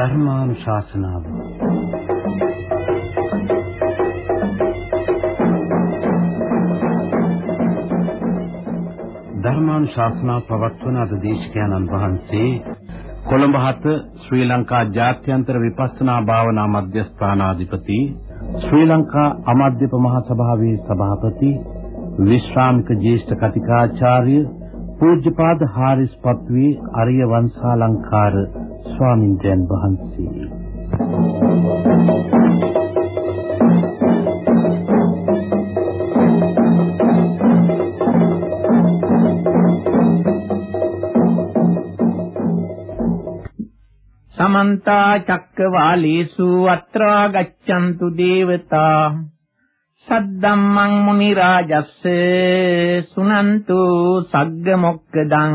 ධර්මානුශාසනාව. ධර්මානුශාසනාව පවත්වන අද දේශකයන්න් වහන්සේ කොළඹ හත ශ්‍රී ලංකා ජාත්‍යන්තර විපස්සනා භාවනා මධ්‍යස්ථානාධිපති ශ්‍රී ලංකා අමාත්‍යප මහ සභාවේ සභාපති විශ්‍රාමික ජ්‍යෙෂ්ඨ කතිකාචාර්ය පූජ්‍යපාද හාරිස් පත්වී අරිය වංශාලංකාර ස්වාමින්දයන් වහන්සේ. සමන්ත චක්කවාලේසු අත්‍රා ගච්ඡන්තු දේවතා. සද්දම්මං මුනි රාජස්ස සුනන්තු සග්ග මොක්කදං.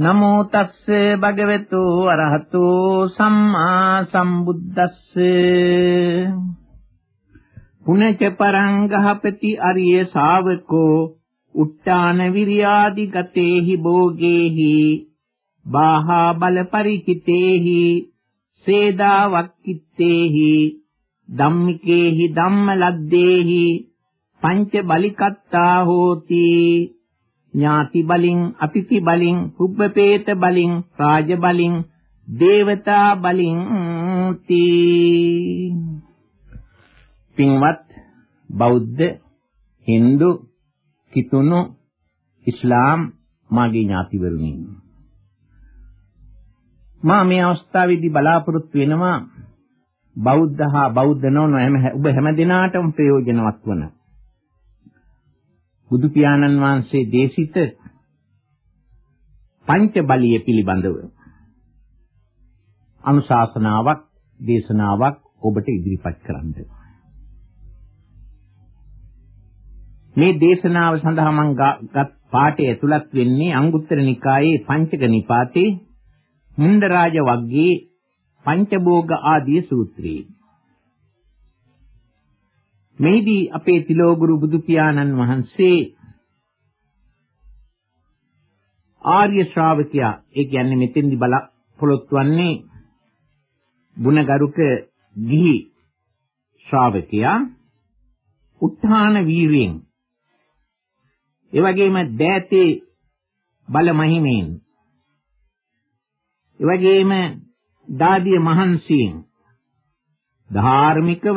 නමෝ තස්සේ භගවතු අරහතු සම්මා සම්බුද්දස්සේ පුනච පරං ගහපති අරිය ශාවකෝ උට්ටාන විරියාදි ගතේහි භෝගේහි බාහා බල පරිචිතේහි සේදා වක්කිත්තේහි ධම්මිකේහි ධම්මලද්දේහි පංච බලිකත්තා හෝති ඥාති බලින් අතිථි බලින් පුබ්බපේත බලින් රාජ බලින් දේවතා බලින් තී. පින්වත් බෞද්ධ හින්දු කිතුණු ඉස්ලාම් මාගේ ඥාතිවරුනි. මා මේ අවස්ථාවේදී බලාපොරොත්තු වෙනවා බෞද්ධ හා බෞද්ධ නොවන හැම ඔබ හැම දිනාටම ප්‍රයෝජනවත් වන බුදු පියාණන් වහන්සේ දේශිත පංච බලිය පිළිබඳව අනුශාසනාවක් දේශනාවක් ඔබට ඉදිරිපත් කරන්න. මේ දේශනාව සඳහා මම ගත් පාඩේ ඇතුළත් වෙන්නේ අංගුත්තර නිකායේ පංචක නිපාතේ මුණ්ඩරාජ වග්ගයේ පංචභෝග ආදී සූත්‍රයේ මෙහිදී අපේ තිලෝගුරු බුදු පියාණන් වහන්සේ ආර්ය ශ්‍රාවකයා ඒ කියන්නේ මෙතෙන්දි බල පොළොත්වන්නේ ගුණගරුක ගිහි ශ්‍රාවකයා උත්හාන වීරියෙන්. ඒ වගේම දෑතේ බල මහිමෙන් ඒ වගේම දාදිය මහන්සියෙන්. ධාර්මිකව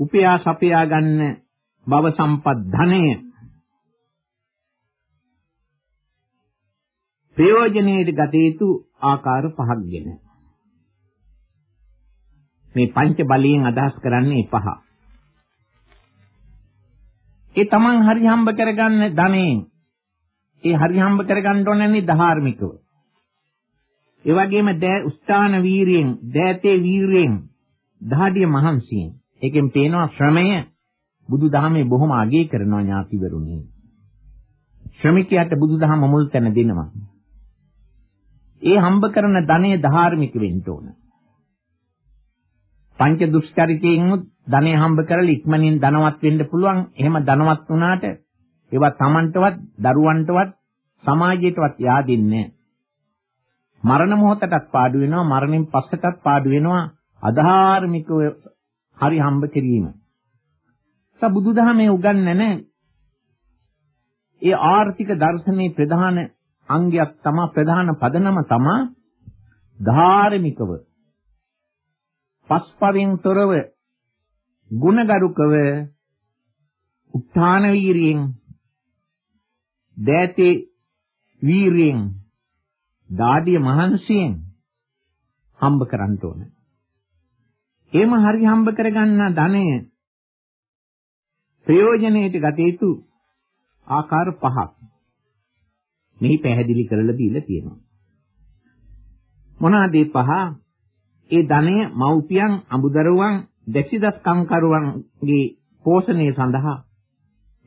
උපයා සපයා ගන්න භව සම්පත් ධනය ප්‍රයෝජනෙට ගත යුතු ආකාර පහක් ගැන මේ පංච බලයෙන් අදහස් කරන්නේ පහ. ඒ තමන් හරි හම්බ කරගන්න ධනෙන් ඒ හරි හම්බ කරගන්න ඕනන්නේ ධාර්මිකව. ඒ වගේම දෑ උස්ථාන වීරියෙන්, දෑතේ වීරියෙන්, දහඩිය මහන්සියෙන්. ඒකෙන් පේනවා ශ්‍රමය බුදුදහමේ බොහොම අගය කරනවා ඥාතිවරුනි. ශ්‍රමිකයාට බුදුදහම මුල් තැන දෙනවා. ඒ හම්බ කරන ධනය ධාර්මික වෙන්න ඕන. පංච දුෂ්චරිතයෙන් ධනය හම්බ කරලා ඉක්මනින් ධනවත් වෙන්න පුළුවන්. එහෙම ධනවත් වුණාට ඒවා Tamanටවත්, දරුවන්ටවත්, සමාජයටවත් yaadින්නේ මරණ මොහොතටත් පාඩු වෙනවා, මරණයෙන් පස්සටත් පාඩු වෙනවා. අධාර්මිකව හරි හම්බ කිරීම. ස බුදුදහමේ උගන්වන ඒ ආර්ථික දර්ශනයේ ප්‍රධාන අංගයක් තමයි ප්‍රධාන පදනම තමයි ධාර්මිකව පස්පවෙන් තොරව ගුණගරුකව උත්හාන වීරියෙන් දෑතේ වීරියෙන් දාඩිය මහන්සියෙන් හම්බ කරන්න ඕන. එහෙම හරි හම්බ කරගන්න ධනය ප්‍රයෝජනෙට ගත යුතු ආකාර පහක් මෙහි පැහැදිලි කරලා දීලා තියෙනවා. මොනවාද පහ? ඒ ධනය මව්පියන් අඹදරුවන් දැසිදස් කම්කරුවන්ගේ පෝෂණය සඳහා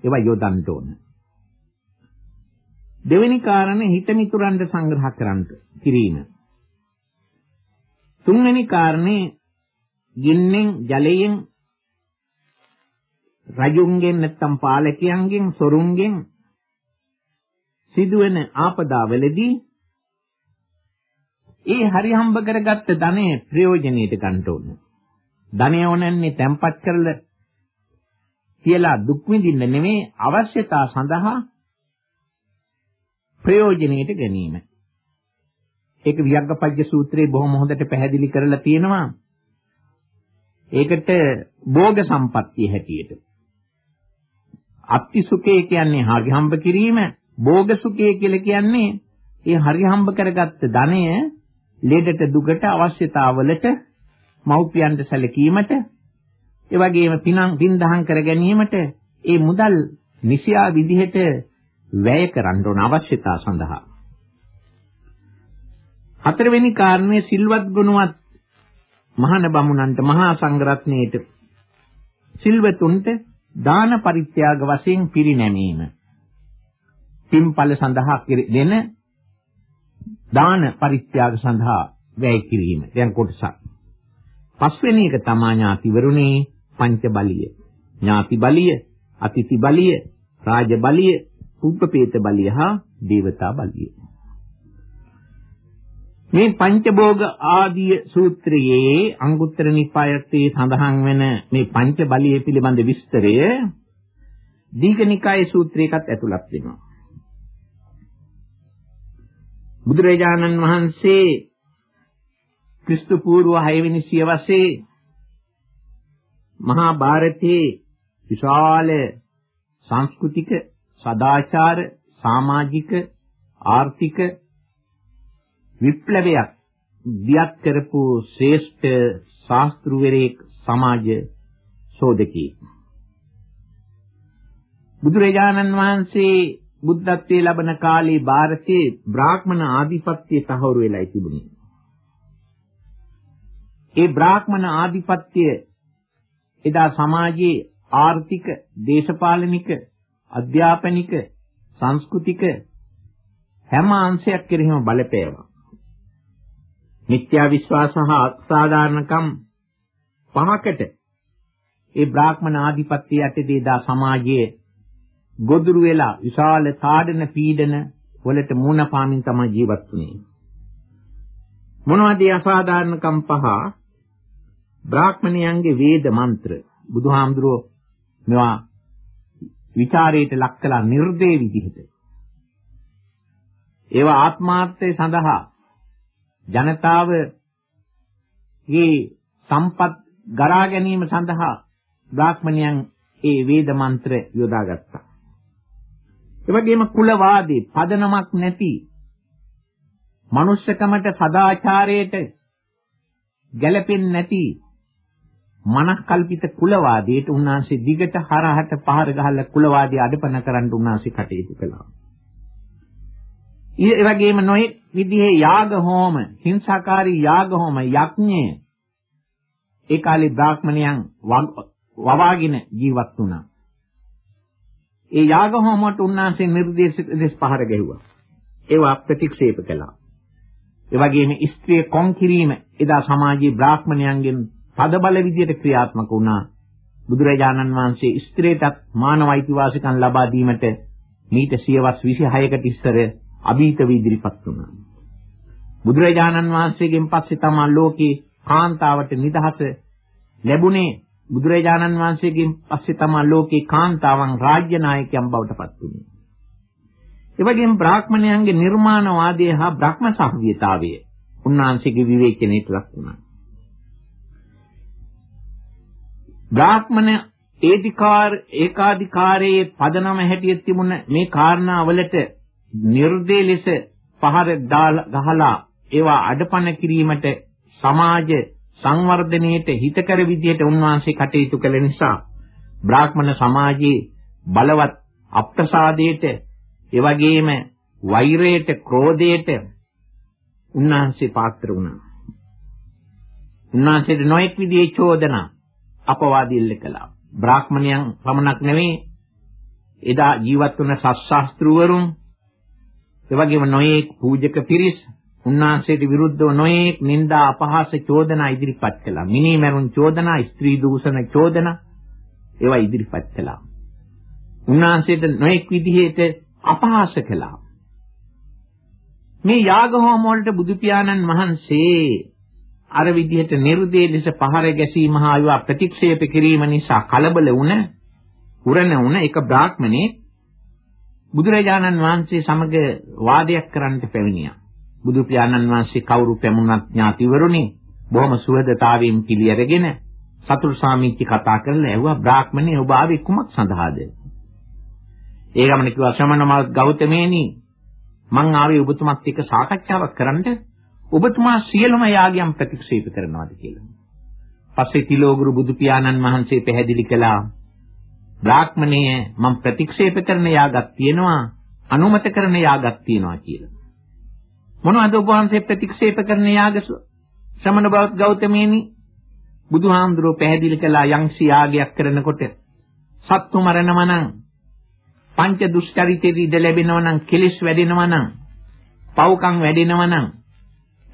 ඒවා යොදන්න ඕන. දෙවෙනි කාරණේ හිත මිතුරන්ට සංග්‍රහ කරන්න කිරීම. තුන්වෙනි කාරණේ ගින්නෙන් ජලයෙන් රජුන්ගෙන් නැත්තම් පාලකයන්ගෙන් සොරුන්ගෙන් සිදුවෙන ආපදාවලදී ඒ හරි හම්බ කරගත්ත ධනෙ ප්‍රයෝජනෙට ගන්න ඕන. ධනය ඕනන්නේ තැම්පත් කරලා කියලා දුක් විඳින්න නෙමෙයි අවශ්‍යතා සඳහා ප්‍රයෝජනෙට ගැනීම. ඒක වියග්ගපජ්ජ සූත්‍රයේ බොහොම හොඳට පැහැදිලි කරලා තියෙනවා. ඒකට භෝග සම්පත්තිය හැටියට. අත්ති සුඛය කියන්නේ හරි හම්බ කිරීම, භෝග සුඛය කියලා කියන්නේ ඒ හරි හම්බ කරගත්ත ධනය ලෙඩට දුකට අවශ්‍යතාවලට මව්පියන්ට සැලකීමට ඒ වගේම පිනං පින්දහම් කර ගැනීමට ඒ මුදල් නිසියා විදිහට වැය කරන්න ඕන අවශ්‍යතා සඳහා හතරවෙනි කාරණය සිල්වත් ගුණවත් මහාන බමුණන්ට මහා සංඝරත්නයේට සිල්වතුන්ට දාන පරිත්‍යාග වශයෙන් පිරිනැමීම. පින්පල සඳහා දෙන දාන පරිත්‍යාග සඳහා වැය කිරීම. දැන් කොටසක්. පස්වෙනි එක තමා ඥාතිවරුනේ පංච බලිය ඥාති බලිය අතිථි බලිය රාජ බලිය උපපේත බලිය හා දේවතා බලිය. මේ පංචභෝග ආදී සූත්‍රයේ අංගුත්තර නිකායත්තේ සඳහන් වෙන මේ පංච බලය පිළිබඳ විස්තරය දීඝනිකායේ සූත්‍රයකත් ඇතුළත් වෙනවා. බුදුරජාණන් වහන්සේ ක්‍රිස්තු පූර්ව 6 වෙනි සියවසේ මහා ಭಾರತයේ විශාල සංස්කෘතික සදාචාර සමාජික ආර්ථික විප්ලවයක් දියත් කරපු ශ්‍රේෂ්ඨ ශාස්ත්‍රවරයෙක් සමාජ සෝදකී බුදුරජාණන් වහන්සේ බුද්ධත්වයේ ලබන කාලේ ಭಾರತයේ බ්‍රාහ්මණ ආධිපත්‍ය තහවුරු වෙලා තිබුණේ. ඒ බ්‍රාහ්මණ ආධිපත්‍ය එදා සමාජයේ ආර්ථික, දේශපාලනික, අධ්‍යාපනික, සංස්කෘතික හැම අංශයක් කෙරෙහිම බලපෑවා. මිත්‍යා විශ්වාස හා අසාධාරණකම් පහකට ඒ බ්‍රාහ්මණ ආධිපත්‍ය යටතේ දා සමාජයේ ගොදුරු වෙලා විශාල තාඩන පීඩන වලට මුණ පාමින් තමයි ජීවත් වුනේ. මොනවද අසාධාරණකම් පහ? බ්‍රාහ්මණයන්ගේ වේද මන්ත්‍ර බුදුහාමුදුරුවෝ මේවා විචාරයට ලක් කළා නිර්දේ විදිහට. ඒවා ආත්මාර්ථය සඳහා ජනතාවගේ සම්පත් ගරා ගැනීම සඳහා බ්‍රාහ්මණයන් ඒ වේද මන්ත්‍ර යොදාගත්තා. ඒ වගේම කුලවාදී පදනමක් නැති මනුෂ්‍යකමට සදාචාරයට ගැළපෙන්නේ නැති මනක්කල්පිත කුලවාදයට උන්වහන්සේ දිගට හරහට පහර ගහලා කුලවාදී අඩපණ කරන්න උන්වහන්සේ කටයුතු කළා. ඒ වගේම නොයෙක් විදිහේ යාග හෝම, හිංසාකාරී යාග හෝම යඥය ඒ කාලේ බ්‍රාහ්මණයන් වවාගෙන ජීවත් වුණා. ඒ යාග හෝමයට උන්වහන්සේ නිර්දේශ දෙස් පහර ගැහුවා. ඒවා ප්‍රතික්ෂේප කළා. ඒ වගේම ස්ත්‍රිය කොන් කිරීම එදා සමාජයේ බ්‍රාහ්මණයන්ගෙන් පදබල විදියට ක්‍රියාත්මක වුණා. බුදුරජාණන් වහන්සේ ස්ත්‍රියටත් මානව අයිතිවාසිකම් ලබා දීමට මීට සියවස් 26කට ඉස්සර අභීතව ඉදිරිපත් වුණා. බුදුරජාණන් වහන්සේගෙන් පස්සේ තමයි ලෝකේ කාන්තාවට නිදහස ලැබුණේ බුදුරජාණන් වහන්සේගෙන් පස්සේ තමයි ලෝකේ කාන්තාවන් රාජ්‍ය නායකයන් බවට පත් වුණේ. ඒ වගේම බ්‍රාහ්මණයන්ගේ නිර්මාණවාදය හා බ්‍රහ්ම සහ්වියතාවය උන්වහන්සේගේ විවේචනයට ලක් වුණා. බ්‍රාහ්මණ ඒධිකාර ඒකාධිකාරයේ පදනම හැටියට තිබුණ මේ කාරණාවලට නිර්දේ ලෙස පහර ගහලා ඒවා අඩපණ කිරීමට සමාජ සංවර්ධනයේට හිතකර විදියට උන්වහන්සේ කටයුතු කළ නිසා බ්‍රාහ්මණ සමාජයේ බලවත් අප්‍රසාදයට එවැගේම වෛරයට ක්‍රෝධයට උන්වහන්සේ පාත්‍ර වුණා. උන්වහන්සේට නොඑක් විදිහේ චෝදනා අපවාදීල්ල කළා. බ්‍රාහ්මණයන් පමණක් නෙවෙයි එදා ජීවත් වුණ සත්‍ශාස්ත්‍රවරුන් එවැගේම නොඑක් පූජක පිරිස් උන්වහන්සේට විරුද්ධව නොඑක් නිന്ദා අපහාස චෝදනා ඉදිරිපත් කළා. මිනී මරුන් චෝදනා, ස්ත්‍රී දූෂණ චෝදනා ඒවා ඉදිරිපත් කළා. උන්වහන්සේට නොඑක් විදිහට අපහාස කළා. මේ යාග හෝම වලට බුදු පියාණන් වහන්සේ අර විදිහට නිර්දේ ලෙස පහර ගැසීම හා ඒවා ප්‍රතික්ෂේප කිරීම නිසා කලබල වුණ උරණ වුණ එක බ්‍රාහ්මණේ බුදුරජාණන් වහන්සේ සමග වාදයක් කරන්නට පැමිණියා. බුදු පියාණන් වහන්සේ කවුරු පැමුණත් ඥාතිවරුනි බොහොම සුහදතාවයෙන් පිළිඅරගෙන සතුරු සාමිච්චි කතා කරලා ඇහුවා බ්‍රාහ්මණේ ඔබ ආවේ කුමක් සඳහාද? ඒ ගමන කිව්වා ශ්‍රමණ මල් ගෞතමේනි මං ආවේ ඔබතුමත් එක්ක සාකච්ඡාවක් කරන්න ඔබතුමා සියලුම යාගයන් ප්‍රතික්ෂේප කරනවාද කියලා. පස්සේ තිලෝගුරු බුදු පියාණන් වහන්සේ පැහැදිලි කළා බ්‍රාහ්මණය මම ප්‍රතික්ෂේප කරන යාගක් තියෙනවා අනුමත කරන යාගක් තියෙනවා කියලා. මොනවද ඔබ වහන්සේ ප්‍රතික්ෂේප කරන යාග ශ්‍රමණ බෞද්ධ ගෞතමයනි බුදුහාමුදුරුවෝ පැහැදිලි කළා යම්සි යාගයක් කරනකොට සත්තු මරණම නම් පංච දුෂ්චරිතෙදි ඉඳ ලැබෙනව නම් කෙලිස් වැඩෙනව නම් පව්කම් වැඩෙනව නම්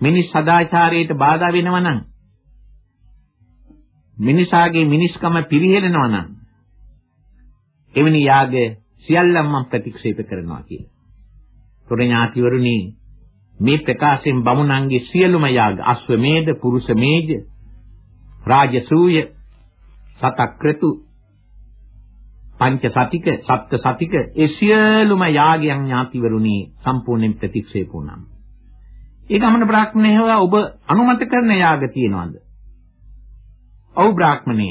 මිනිස් සදාචාරයට බාධා වෙනව නම් මිනිසාගේ මිනිස්කම පිරිහෙලනවා නම් එවැනි යාග සියල්ලම මම ප්‍රතික්ෂේප කරනවා කියලා. තොර ඥාතිවරුනි මේ ප්‍රකාශයෙන් බමුණන්ගේ සියලුම යාග අශ්වමේධ පුරුෂ මේජ රාජසූය සතක්‍රතු පංච සතික සප්ත සතික ඒ සියලුම යාගයන් ඥාතිවරුනි සම්පූර්ණයෙන් ප්‍රතික්ෂේප වුණා. ඒ ගමන බ්‍රාහ්මණයව ඔබ අනුමත කරන යාග තියනවාද? ඔව් බ්‍රාහ්මණය.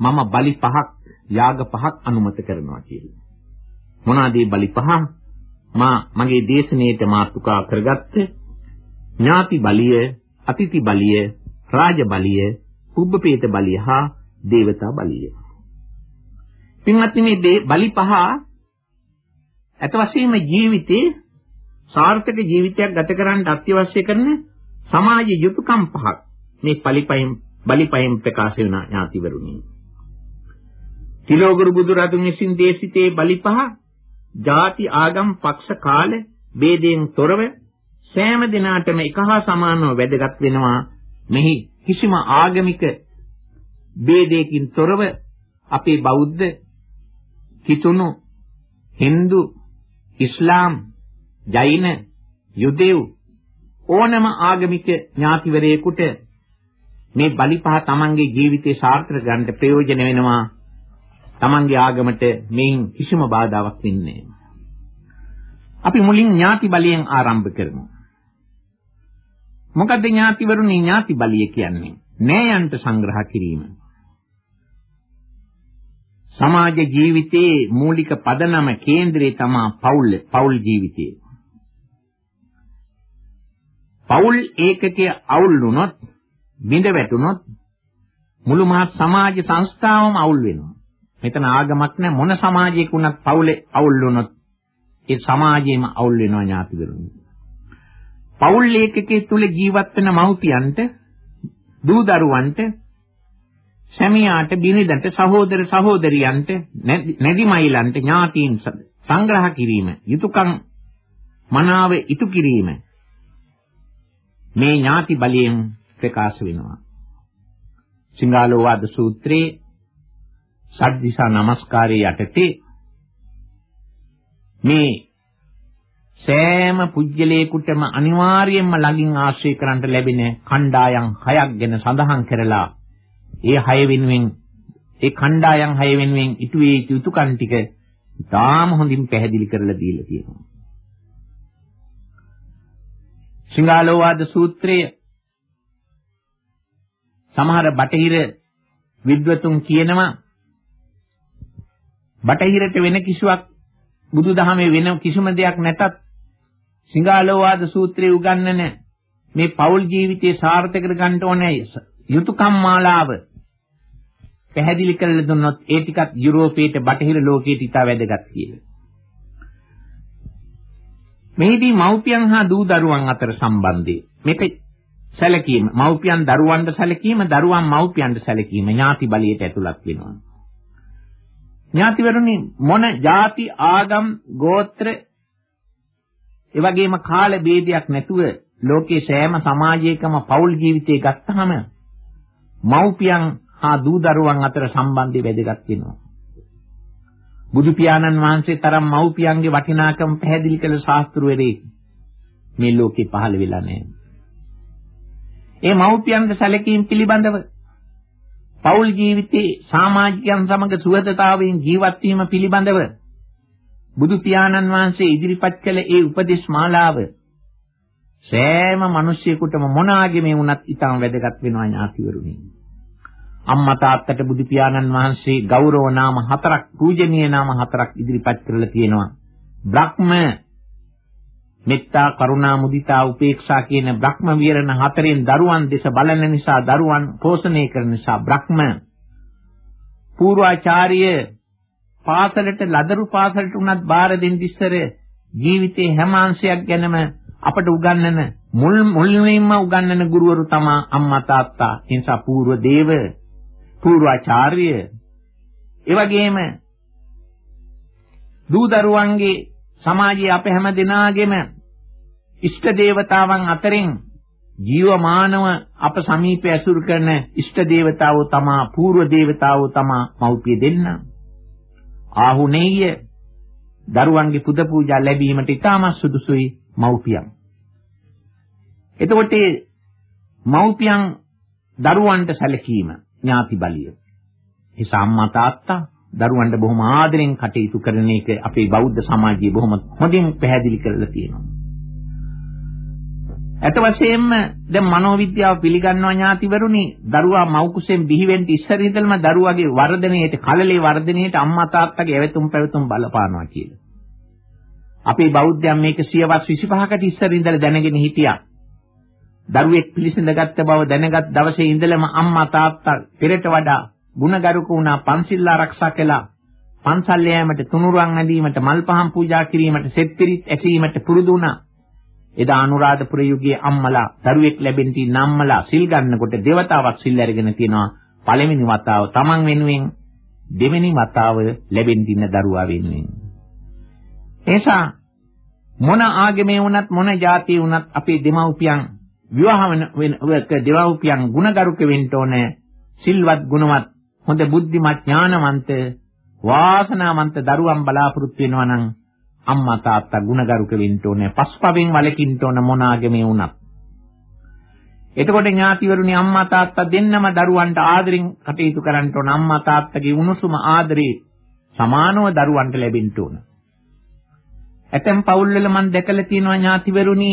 මම බලි පහක් යාග පහක් අනුමත කරනවා කියලා. මොනවාද මේ බලි පහ? මා මගේ දේශනාවට මාතෘකා කරගත්ත ඥාති බලිය, අතිථි බලිය, රාජ බලිය, පුබ්බපේත බලිය හා දේවතා බලිය. පින්වත්නි මේ බලි පහ අත වශයෙන්ම ජීවිතේ සාර්ථක ජීවිතයක් ගත කරන්න අත්‍යවශ්‍ය කරන සමාජ යුතුයකම් පහක් මේ පලිපයින් බලපයින් ප්‍රකාශ වෙන ඥාතිවරුනි. තිලෝගුරු බුදුරදුන් විසින් දේශිතේ බලි පහ ಜಾති ආගම් පක්ෂ කාල ભેදයෙන් තොරව සෑම දිනාටම එක හා සමානව වැදගත් වෙනවා. මෙහි කිසිම ආගමික ભેදයකින් තොරව අපේ බෞද්ධ කිතුණු Hindu ඉස්ලාම් ජෛන යුදෙව් ඕනම ආගමික ඥාතිවරයෙකුට මේ බලි පහ තමන්ගේ ජීවිතේ සාර්ථක ගන්න ප්‍රයෝජන වෙනවා. තමන්ගේ ආගමට මේන් කිසිම බාධාවක් වෙන්නේ අපි මුලින් ඥාති බලයෙන් ආරම්භ කරමු. මොකද්ද ඥාතිවරුනි ඥාති බලිය කියන්නේ? නෑයන්ට සංග්‍රහ කිරීම. සමාජ ජීවිතයේ මූලික පදනම කේන්දරේ තමා පවුල් පවුල් ජීවිතය. පවුල් ඒකකයේ අවුල් වුණොත් බිඳ වැටුණොත් මුළු මහත් සමාජ සංස්ථාවම අවුල් වෙනවා. මෙතන ආගමක් නැ මොන සමාජයක වුණත් පවුලේ අවුල් වුණොත් ඒ සමාජයේම අවුල් වෙනවා ඥාතිවරුනි. පවුල් ඒකකයේ තුල ජීවත් වෙන මව්පියන්ට දූ දරුවන්ට සැමියාට බිරිඳට සහෝදර සහෝදරියන්ට නැදිමයිලන්ට ඥාතීන් සංග්‍රහ කිරීම යුතුයකම් මනාව ඉටු කිරීම මේ ඥාති බලයෙන් ප්‍රකාශ වෙනවා. සිංහාලෝවාද සූත්‍රයේ සද්දිසා නමස්කාරයේ යටතේ මේ සෑම පුජ්‍යලේකුටම අනිවාර්යයෙන්ම ළඟින් ආශ්‍රය කරන්නට ලැබෙන කණ්ඩායම් හයක් ගැන සඳහන් කරලා ඒ හය වෙනුවෙන් ඒ කණ්ඩායම් හය වෙනුවෙන් ඉටුවේ යුතුයකම් ටික ඉතාම හොඳින් පැහැදිලි කරලා දීලා තියෙනවා. සිංහාලෝවාද සූත්‍රයේ සමහර බටහිර විද්වතුන් කියනවා බටහිරට වෙන කිසිවක් බුදුදහමේ වෙන කිසිම දෙයක් නැතත් සිංහාලෝවාද සූත්‍රයේ උගන්වන මේ පෞල් ජීවිතයේ සාර්ථක කර ගන්න ඕනේ යුතුයකම් මාලාව පැහැදිලි කරලා දුන්නොත් ඒ ටිකත් යුරෝපයේට බටහිර ලෝකයට ඉතා වැදගත් කියලා. මෙහිදී මව්පියන් හා දූ දරුවන් අතර සම්බන්ධය. මේක සැලකීම මව්පියන් දරුවන්ට සැලකීම දරුවන් මව්පියන්ට සැලකීම ඥාති බලයට ඇතුළත් වෙනවා. ඥාතිවරුනි මොන ಜಾති ආගම් ගෝත්‍ර එවැගේම කාල ભેදයක් නැතුව ලෝකේ සෑම සමාජයකම පෞල් ජීවිතය ගත්තාම මව්පියන් හා දූ දරුවන් අතර සම්බන්ධය වැදගත් වෙනවා. බුදු පියාණන් වහන්සේ තරම් මව්පියන්ගේ වටිනාකම පැහැදිලි කළ ශාස්ත්‍රවරයෙක් මේ ලෝකේ පහළ වෙලා නැහැ. ඒ මව්පියන්ගේ සැලකීම් පිළිබඳව පෞල් ජීවිතේ සමාජිකයන් සමග සුහදතාවයෙන් ජීවත් වීම පිළිබඳව බුදු පියාණන් වහන්සේ ඉදිරිපත් කළ ඒ උපදේශ මාලාව සෑම මිනිසියෙකුටම මොන ආගමේ වුණත් ඊටම වැදගත් වෙනවා ඥාතිවරුනි. අම්මා තාත්තට බුදු පියාණන් වහන්සේ ගෞරව නාම හතරක් පූජනීය නාම හතරක් ඉදිරිපත් කරලා තියෙනවා. බ්‍රහ්ම මෙත්තා කරුණා මුදිතා උපේක්ෂා කියන බ්‍රහ්ම විහරණ හතරෙන් දරුවන් දෙස බලන නිසා දරුවන් පෝෂණය කරන නිසා බ්‍රහ්ම පූර්වාචාර්ය පාසලට ලදරු පාසලට උනත් බාර දෙන්න ඉස්සර ජීවිතේ හැම අංශයක් ගැනම අපට උගන්වන මුල් මුලින්ම උගන්වන ගුරුවරු තමා අම්මා තාත්තා. ඒ නිසා పూర్ව දේව, పూర్වාචාර්ය, ඒ වගේම දූ දරුවන්ගේ සමාජයේ අප හැම දෙනාගේම ඉෂ්ට දේවතාවන් අතරින් ජීවමානව අප සමීපය ඇසුරු කරන ඉෂ්ට දේවතාවෝ තමා పూర్ව දේවතාවෝ තමා මව්පිය දෙන්න. ආහුනේය දරුවන්ගේ පුද පූජා ලැබීමට ඉතාම සුදුසුයි මව්පියන්. එතකොට මව්පියන් දරුවන්ට සැලකීම ඥාති බලිය. ඒ සම්මා තාත්තා දරුවන්ට බොහොම ආදරෙන් කටයුතු කරන එක අපේ බෞද්ධ සමාජයේ බොහොම හොඳින් පැහැදිලි කරලා තියෙනවා. ඇත්ත වශයෙන්ම දැන් මනෝවිද්‍යාව පිළිගන්නවා ඥාතිවරුනි දරුවා මව් කුසෙන් බිහිවෙන්න ඉස්සර ඉඳලම දරුවාගේ වර්ධනයේට කලලේ වර්ධනයේට අම්මා තාත්තගේ ඇවතුම් පැවතුම් බලපානවා කියලා. අපේ බෞද්ධයන් මේක සියවස් 25කට ඉස්සර ඉඳලා දැනගෙන හිටියා. දරුවෙක් පිළිසඳගත්ත බව දැනගත් දවසේ ඉඳලම අම්මා තාත්තා පෙරට වඩා ගුණගරුක වුණා පන්සිල් ආරක්ෂා කළා. පන්සල් යෑමට තුනුරුවන් ඇඳීමට මල් පහන් පූජා කිරීමට සෙත් පිරිත් ඇසීමට පුරුදු වුණා. එදා අනුරාධපුර යුගයේ අම්මලා දරුවෙක් ලැබෙන්න තියෙන අම්මලා සිල් ගන්නකොට දෙවතාවක් සිල් අරගෙන තියනවා. පළවෙනි වතාව තමන් වෙනුවෙන් දෙවෙනි වතාව ලැබෙන්න ඉන්න දරුවා වෙනුවෙන්. එසා මොන ආගමේ වුණත් මොන ජාතියේ වුණත් අපේ දෙමව්පියන් විවාහ වෙන දෙමව්පියන් ගුණගරුක වෙන්න ඕනේ සිල්වත් ගුණවත් හොඳ බුද්ධිමත් ඥානවන්ත වාසනාවන්ත දරුවන් බලාපොරොත්තු වෙනවා නම් අම්මා තාත්තා ගුණගරුක වෙන්න ඕනේ. පස්පවෙන් වලකින්න ඕන මොන ආගමේ වුණත්. එතකොට ඥාතිවරුනි අම්මා තාත්තා දෙන්නම දරුවන්ට ආදරෙන් කටයුතු කරන්න ඕන. අම්මා තාත්තගේ උණුසුම ආදරේ සමානව දරුවන්ට ලැබෙන්න ඕන. ඇතැම් පවුල්වල මම දැකලා තියෙනවා ඥාතිවරුනි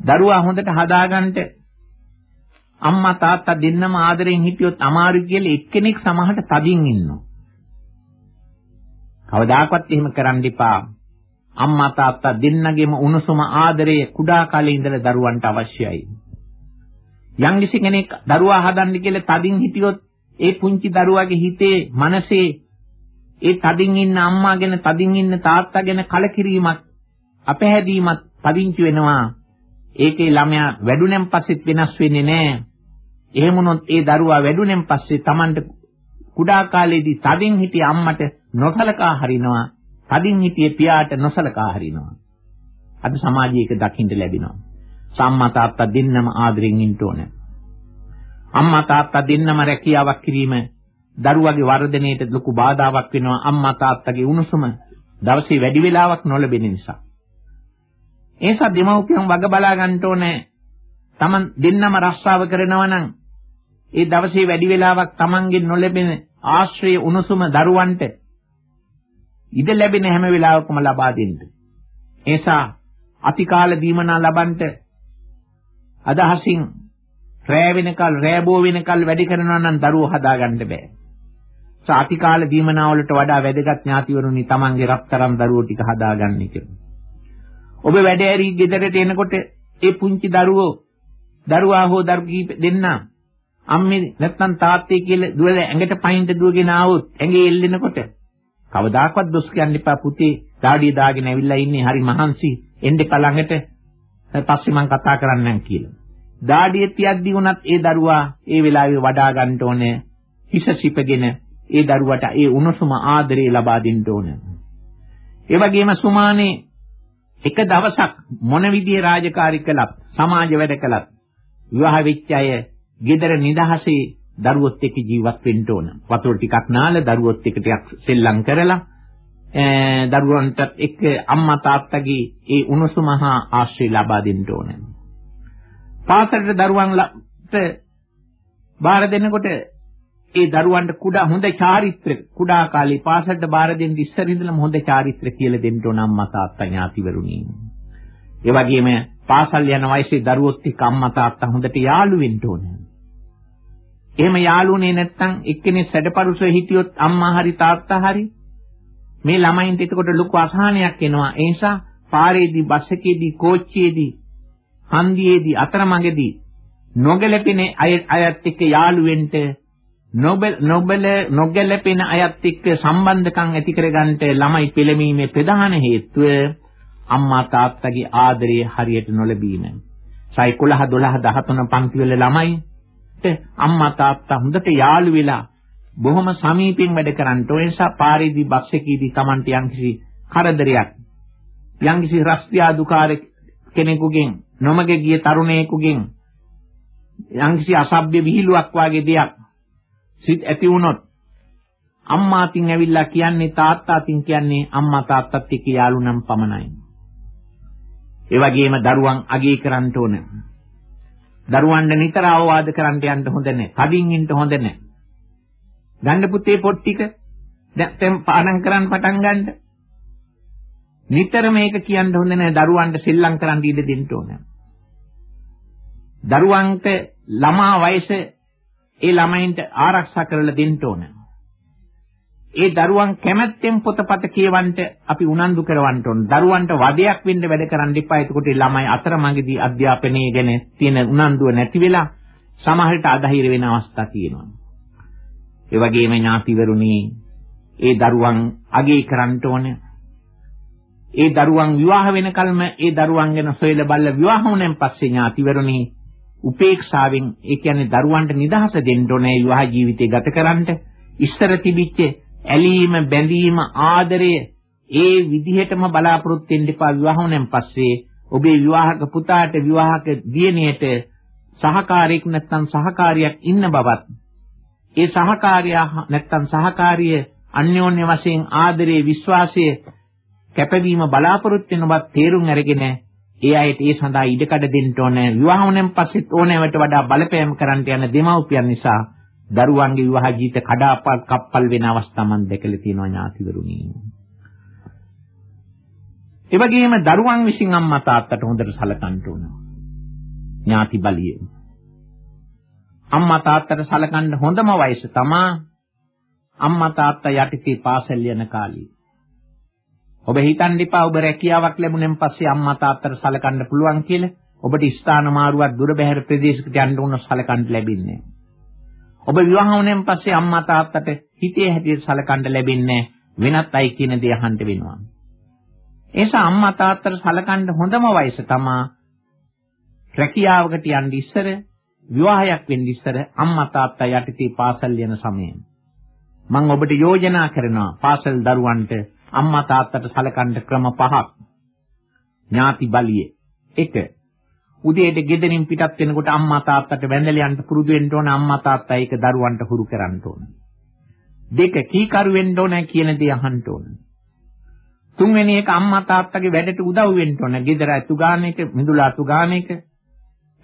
දරුවා හොඳට හදාගන්න අම්මා තාත්තා දෙන්නම ආදරෙන් හිටියොත් අමාරු කියලා එක්කෙනෙක් සමහරට තදින් ඉන්නවා. කවදාකවත් එහෙම කරන්න එපා. අම්මා තාත්තා දෙන්නගේම උණුසුම ආදරය කුඩා කාලේ ඉඳලා දරුවන්ට අවශ්‍යයි. යම්කිසි කෙනෙක් දරුවා හදන්න කියලා තදින් හිටියොත් ඒ පුංචි දරුවාගේ හිතේ මනසේ ඒ තදින් ඉන්න අම්මා ගැන තදින් ඉන්න තාත්තා ගැන කලකිරීමක් අපහැදීමක් පදිංචි වෙනවා. ඒකේ ළමයා වැඩුණෙන් පස්සෙත් වෙනස් වෙන්නේ නැහැ. එහෙම වුණොත් ඒ දරුවා වැඩුණෙන් පස්සේ Tamanට කුඩා කාලේදී තදින් හිටිය අම්මට නොසලකා හරිනවා. තදින් හිටිය පියාට නොසලකා හරිනවා. අද සමාජයේ ඒක දකින්න ලැබෙනවා. සම්මා තාත්තා දෙන්නම ආදරෙන් ඉන්න ඕනේ. අම්මා තාත්තා දෙන්නම රැකියාවක් කිරීම දරුවගේ වර්ධනයට ලොකු බාධාවක් වෙනවා අම්මා තාත්තගේ උණුසුම දවසේ වැඩි වෙලාවක් නොලැබෙන නිසා. ඒ නිසා දෙමව්පියන් වග බලා ගන්න ඕනේ. Taman දෙන්නම රස්සාව කරනවා නම් ඒ දවසේ වැඩි වෙලාවක් Tamanගෙන් නොලැබෙන ආශ්‍රය උණුසුම දරුවන්ට ඉඩ ලැබෙන හැම වෙලාවකම ලබා දෙන්න. ඒසා අතිකාල දීමනා ලබන්ට අදහසින් රෑ වෙනකල් රෑබෝ වෙනකල් වැඩි කරනවා නම් දරුවෝ හදාගන්න බෑ. සාතිකාල දීමනා වලට වඩා වැදගත් ඥාතිවරුනි තමන්ගේ රත්තරන් දරුවෝ ටික හදාගන්න එක. ඔබ වැඩ ඇරි ගෙදරට එනකොට ඒ පුංචි දරුවෝ දරුවා හෝ දරු කීප දෙන්නා අම්මේ නැත්තම් තාත්තේ කියලා දුවල ඇඟට පයින්ට දුවගෙන ආවොත් ඇඟේ එල්ලෙනකොට කවදාකවත් දොස් කියන්න එපා පුතේ දාඩිය දාගෙන ඇවිල්ලා ඉන්නේ හරි මහන්සි. එන්නේ පළඟට. පස්සේ මම කතා කරන්නම් කියලා. දාඩිය තියද්දි වුණත් ඒ දරුවා ඒ වෙලාවේ වඩා ගන්න ඕනේ. හිස සිපගෙන ඒ දරුවට ඒ උණුසුම ආදරේ ලබා දෙන්න ඕනේ. ඒ වගේම සුමානේ එක දවසක් මොන විදිහේ රාජකාරී කළත් සමාජ වැඩ කළත් විවාහ වෙච්ච අය gedara නිදහසේ දරුවොත් එක්ක ජීවත් වෙන්න ඕන. වතුර ටිකක් නාලා දරුවොත් එක්ක ටිකක් සෙල්ලම් කරලා දරුවන්ටත් එක්ක අම්මා තාත්තගේ ඒ උණුසුම හා ආශ්‍රය ලබා දෙන්න ඕන. පාසලට දරුවන්ට බාර දෙනකොට ඒ දරුවන්ට කුඩා හොඳ චාරිත්‍ර කුඩා කාලේ පාසලට බාර දෙන්න ඉස්සර ඉඳලම හොඳ චාරිත්‍ර කියලා දෙන්න ඕන අම්මා තාත්තා ඥාතිවරුනි. ඒ වගේම පාසල් යන වයසේ දරුවොත් එක්ක අම්මා තාත්තා හොඳට යාළු වෙන්න ඕනේ. එහෙම යාළුනේ නැත්තම් එක්කෙනෙක් සැඩපරුසෙ හිටියොත් අම්මා හරි තාත්තා හරි මේ ළමයින්ට එතකොට ලොකු අසහනයක් එනවා. ඒ නිසා පාරේදී බස් එකේදී කෝච්චියේදී හන්දියේදී අතරමඟදී නොගැලපෙන අයත් එක්ක යාළු වෙන්න නොබල නොබල නොගැලපෙන අයත් එක්ක සම්බන්ධකම් ඇති කරගන්නට ළමයි පෙළමීමේ ප්‍රධාන හේතුව අම්මා තාත්තගේ ආදරය හරියට නොලැබීම. සයි 11 12 13 පන්ති වල ළමයිට අම්මා තාත්තා හොඳට යාළු වෙලා බොහොම සමීපින් වැඩ කරන්න. ඒ නිසා පාරේදී බස් එකේදී Tamanට යම්කිසි කරදරයක් යම්කිසි රස්තියාදුකාර කෙනෙකුගෙන් නොමග ගිය තරුණයෙකුගෙන් යම්කිසි අසභ්‍ය විහිළුවක් වගේ දෙයක් සිත් ඇති වුණොත් අම්මාටින් ඇවිල්ලා කියන්නේ තාත්තාටින් කියන්නේ අම්මා තාත්තත් එක්ක යාළු නම් පමණයි. ඒ වගේම දරුවන් අගේ කරන්න ඕන. දරුවන්ට නිතර අවවාද කරන්න යන්න හොඳ නැහැ. කඩින් ඉන්න හොඳ නැහැ. ගන්න පුතේ පොත් ටික දැන් පාඩම් කරන්න පටන් ගන්න. නිතර මේක කියන්න හොඳ නැහැ. දරුවන්ට සෙල්ලම් කරන්න ඉඩ දෙන්න ඕන. දරුවන්ට ළමා වයසේ ඒ ළමයින්ට ආරක්ෂා කරලා දෙන්න ඕන. ඒ දරුවන් කැමැත්තෙන් පොතපත කියවන්න අපි උනන්දු කරවන්න ඕන. දරුවන්ට වදයක් වෙන්න වැඩ කරන්න එපා. එතකොට ළමයි අතරමඟදී අධ්‍යාපනයේ ගැන තියෙන උනන්දුව නැති වෙලා සමහරට අධෛර්ය වෙන අවස්ථා තියෙනවා. ඒ වගේම ඥාතිවරුනි ඒ දරුවන් අගේ කරන්න ඕන. ඒ දරුවන් විවාහ වෙනකල්ම ඒ දරුවන් ගැන සොයලා බලලා විවාහ වුණෙන් පස්සේ ඥාතිවරුනි උපේක්ෂාවෙන් ඒ කියන්නේ දරුවන්ට නිදහස දෙන්න ඕනේ විවාහ ජීවිතය ගත කරන්නට ඉස්සර තිබිච්ච ඇලීම බැඳීම ආදරය ඒ විදිහටම බලාපොරොත්තු වෙන්න එපා විවාහ වුණෙන් පස්සේ ඔබේ විවාහක පුතාට විවාහක දියණියට සහකාරියෙක් නැත්නම් සහකාරියක් ඉන්න බවත් ඒ සහකාරියා නැත්නම් සහකාරිය අන්‍යෝන්‍ය වශයෙන් ආදරේ විශ්වාසය කැපවීම බලාපොරොත්තු වෙන බව තේරුම් අරගෙන ඒ අයට ඒ සඳහා ඉඩකඩ දෙන්න ඕනේ. විවාහ වුණෙන් පස්සෙත් ඕනෑවට වඩා බලපෑම් කරන්න යන දෙමව්පියන් නිසා දරුවන්ගේ විවාහ ජීවිත කඩාපල් කප්පල් වෙන අවස්ථා මම දැකලා තියෙනවා ඥාතිවරුනි. ඒ වගේම දරුවන් විසින් අම්මා තාත්තට හොඳට සලකන්න ඕන. ඥාති බලිය. අම්මා තාත්තට සලකන්න හොඳම වයස තමා අම්මා තාත්තා යටිතේ පාසල් යන කාලේ. ඔබ හිතන්න එපා ඔබ රැකියාවක් ලැබුණෙන් පස්සේ අම්මා තාත්තට සලකන්න පුළුවන් කියලා. ඔබට ස්ථාන මාරුවක් දුර බැහැර ප්‍රදේශයකට යන්න උන සලකන්න ලැබෙන්නේ ඔබ විවාහ වුණෙන් පස්සේ අම්මා තාත්තට හිතේ හැටියට සලකන්න ලැබෙන්නේ වෙනත් අය කියන දේ අහන්න වෙනවා. ඒසා අම්මා තාත්තට සලකන්න හොඳම වයස තමා රැකියාවකට යන්න ඉස්සර විවාහයක් වෙන්න ඉස්සර අම්මා තාත්තා යටිතේ පාසල් යන සමය. මම ඔබට යෝජනා කරනවා පාසල් දරුවන්ට අම්මා තාත්තට සලකන්න ක්‍රම පහක්. ඥාති බලිය. 1. උදේට ගෙදරින් පිටත් වෙනකොට අම්මා තාත්තට වැඳලා යන්න පුරුදු වෙන්න ඕන අම්මා තාත්තා ඒක දරුවන්ට හුරු කරන්න ඕන. 2. කීකරු වෙන්න ඕන කියන දේ අහන්න ඕන. තුන්වෙනි එක අම්මා තාත්තගේ වැඩට උදව් වෙන්න ඕන. ගෙදර අතු ගන්න එක, මිදුල අතු ගන්න එක.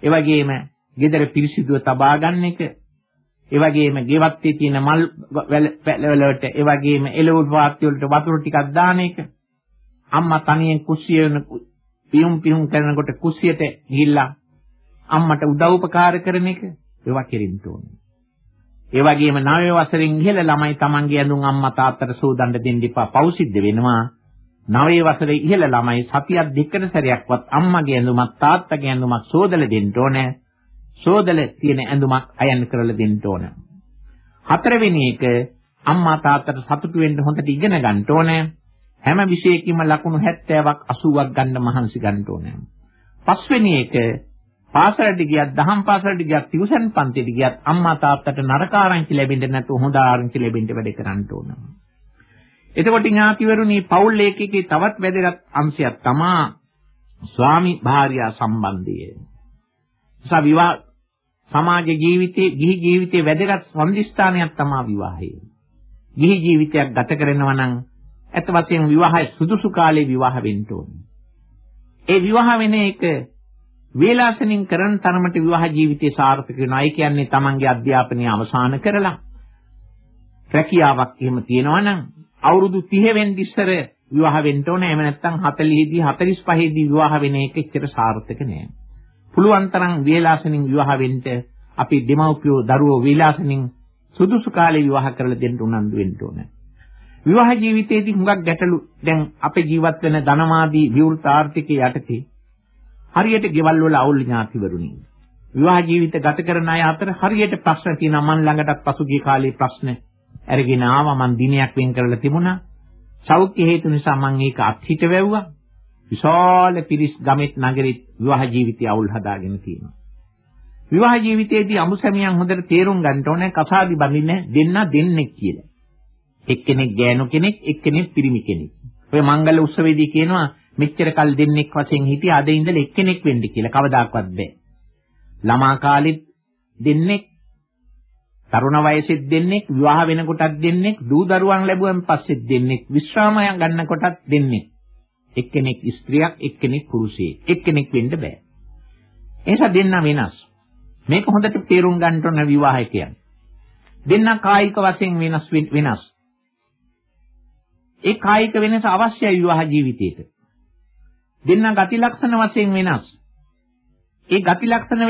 ඒ වගේම ගෙදර පිරිසිදුව තබා ගන්න එක, ඒ වගේම ගෙවත්තේ තියෙන මල් වලට ඒ වගේම එළවලු පාත්‍ය වලට වතුර ටිකක් දාන එක අම්මා තනියෙන් කුස්සිය වෙන පියුම් පියුම් කරනකොට කුස්සියට ගිහිල්ලා අම්මට උදව් උපකාර කරන එක ඒවා කෙරෙන්න ඕනේ. ඒ වගේම නව වසරෙන් ඉහළ ළමයි Tamange ඇඳුම් අම්මා තාත්තට සූදන්න දෙන්න එපා. පෞසිද්ධ වෙනවා. නවයේ වසරේ ඉහළ ළමයි සතියක් දෙකකට සැරයක්වත් අම්මගේ ඇඳුමක් තාත්තගේ ඇඳුමක් සෝදලා දෙන්න ඕනේ. සෝදල තියෙන ඇඳුමක් අයන් කරලා දෙන්න ඕන. හතරවෙනි එක අම්මා තාත්තට සතුටු වෙන්න හොඳට ඉගෙන ගන්න ඕනේ. හැම විෂයකින්ම ලකුණු 70ක් 80ක් ගන්න මහන්සි ගන්න ඕනේ. පස්වෙනි එක පාසලට ගියත් දහම් පාසලට ගියත් ටියුෂන් පන්තියට ගියත් අම්මා තාත්තට නරක ආරංචි ලැබෙන්න නැතුව හොඳ ආරංචි ලැබෙන්න වැඩ කරන්න ඕන. එතකොට ඥාතිවරුනි පෞල් ලේඛකයේ තවත් වැදගත් අංශයක් තමා ස්වාමි භාර්යා සම්බන්ධය. සා විවාහ සමාජ ජීවිතයේ ගිහි ජීවිතයේ වැදගත් සම්දිස්ථානයක් තමයි විවාහය. ගිහි ජීවිතයක් ගත කරනවා නම් ඇත්ත වශයෙන්ම විවාහය සුදුසු කාලේ විවාහ වෙන්න ඕනේ. ඒ විවාහ වෙන එක වේලාසනින් කරන තරමට විවාහ ජීවිතය සාර්ථක වෙනවා. ඒ කියන්නේ Tamange අධ්‍යාපනය අවසන් කරලා රැකියාවක් එහෙම තියෙනවා නම් අවුරුදු 30 වෙනි ඉස්සර විවාහ වෙන්න ඕනේ. එහෙම නැත්නම් 40 දී 45 දී විවාහ වෙන එක එච්චර සාර්ථක නෑ. පුළුවන් තරම් වේලාසනින් විවාහ වෙන්න අපි දෙමව්පියෝ දරුවෝ වේලාසනින් සුදුසු කාලේ විවාහ කරලා දෙන්න උනන්දු වෙන්න ඕනේ. විවාහ ජීවිතයේදී හුඟක් ගැටලු දැන් අපේ ජීවත් වෙන ධනවාදී විවෘත ආර්ථිකයේ යටතේ හරියට ගෙවල් වල අවුල් ඥාතිවරුනි. විවාහ ජීවිත ගත කරන අය අතර හරියට ප්‍රශ්න තියෙනවා මන් ළඟටත් පසුගිය කාලේ ප්‍රශ්න අරගෙන ආවා මන් දිනයක් වෙන් කරලා තිබුණා. සෞඛ්‍ය හේතු නිසා මම ඒක අත්හිට වැව්වා. විශාල පිරිස් ගමෙත් නගරෙත් විවාහ ජීවිතය අවුල් හදාගෙන තියෙනවා. විවාහ ජීවිතයේදී අමුසැමියන් හොඳට තේරුම් ගන්න ඕනේ කසාදි බඳින්න දෙන්න දෙන්නෙක් කියලා. එක්කෙනෙක් ගෑනු කෙනෙක් එක්කෙනෙක් පිරිමි කෙනෙක්. ඔය මංගල උත්සවයේදී කියනවා මෙච්චර කල් දෙන්නෙක් වශයෙන් හිටිය අද ඉඳලා එක්කෙනෙක් වෙන්න කියලා. කවදාක්වත් බෑ. ළමා කාලෙත් දෙන්නෙක් තරුණ වයසෙත් දෙන්නෙක් විවාහ වෙනකොටත් දෙන්නෙක් දූ දරුවන් ලැබුවන් පස්සෙත් දෙන්නෙක් විශ්‍රාමයන් ගන්නකොටත් දෙන්නෙක්. එක්කෙනෙක් ස්ත්‍රියක් එක්කෙනෙක් පුරුෂයෙක්. එක්කෙනෙක් වෙන්න බෑ. එහෙනම් දෙන්න වෙනස්. මේක හොඳට තේරුම් ගන්න ඕන විවාහකයන් දෙන්න කායික වශයෙන් වෙනස් වෙනස්. ඒ කායික වෙනස අවශ්‍යයි විවාහ ජීවිතේට දෙන්න ගති ලක්ෂණ වශයෙන් වෙනස් ඒ ගති ලක්ෂණ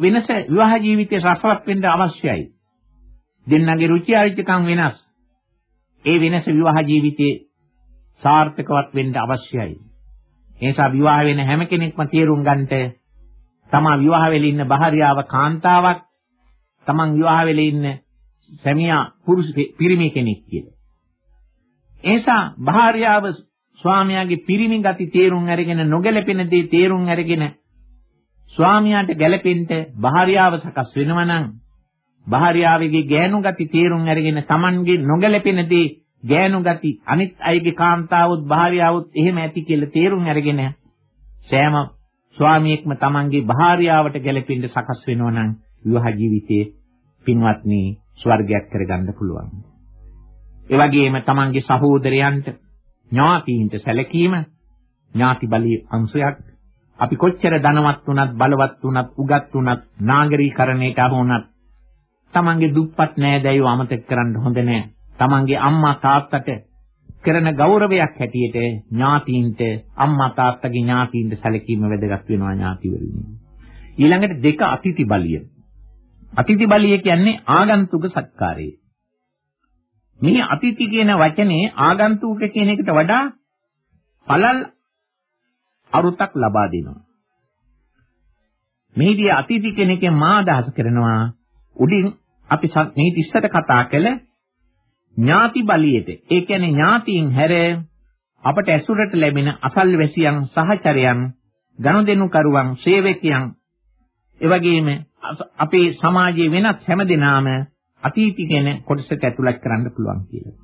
වෙනස විවාහ ජීවිතයේ රසවත් වෙන්න අවශ්‍යයි දෙන්නගේ රුචි අරුචිකම් වෙනස්. ඒ වෙනස විවාහ ජීවිතයේ සාර්ථකවත් වෙන්න අවශ්‍යයි. ඒ නිසා විවාහ වෙන හැම කෙනෙක්ම තේරුම් ගන්නට තමා විවාහ වෙලා ඉන්න භාර්යාව කාන්තාවක් තමන් විවාහ වෙලා ඉන්න සැමියා පුරුෂ පිරිමි කෙනෙක් කියලා. ඒ නිසා භාර්යාව ස්වාමියාගේ පිරිමි ගති තේරුම් අරගෙන නොගැලපෙන දේ තේරුම් අරගෙන ස්වාමියාට ගැලපෙන්න භාර්යාව සකස් වෙනවා නම් භාර්යාවගේ ගෑනු ගති තේරුම් අරගෙන Tamanගේ නොගැලපෙන දේ ගෑනු ගති අනිත් අයගේ කාන්තාවොත් භාර්යාවොත් එහෙම ඇති කියලා තේරුම් අරගෙන සෑම ස්වාමියෙක්ම Tamanගේ භාර්යාවට ගැලපෙන්න සකස් වෙනවා නම් විවාහ ජීවිතයේ පින්වත්නි ස්වර්ගයක් කරගන්න පුළුවන්. ඒ වගේම Tamanගේ සහෝදරයන්ට ඥාතීන්ට සැලකීම ඥාති බලී අංශයක් අපි කොච්චර ධනවත් වුණත් බලවත් වුණත් උගත් වුණත් නාගරීකරණයට අහු වුණත් තමන්ගේ දුප්පත් නෑදෑයෝ අමතක කරන්න හොඳ නෑ. තමන්ගේ අම්මා තාත්තට කරන ගෞරවයක් හැටියට ඥාතීන්ට අම්මා තාත්තගේ ඥාතීන්ට සැලකීම වැදගත් වෙනවා ඥාතිවරුනි. ඊළඟට දෙක අතිಥි බලිය. අතිථි බලිය කියන්නේ ආගන්තුක සත්කාරය. මේ අතිථි කියන වචනේ ආගන්තුක කියන එකට වඩා පළල් අරුතක් ලබා දෙනවා. මේදී අතිථි කෙනෙක්ගේ මා අදහස් කරනවා උඩින් අපි මේ ඉස්සර කතා කළ ඥාති බලියට ඒ කියන්නේ ඥාතීන් හැර අපට ඇසුරට ලැබෙන අසල්වැසියන් සහචරයන් ගනුදෙනු කරුවන් සේවකයන් එවැගේම අපේ සමාජයේ වෙනත් හැමදෙනාම අතීති කියන කොටසට ඇතුළත් කරන්න පුළුවන් කියලා.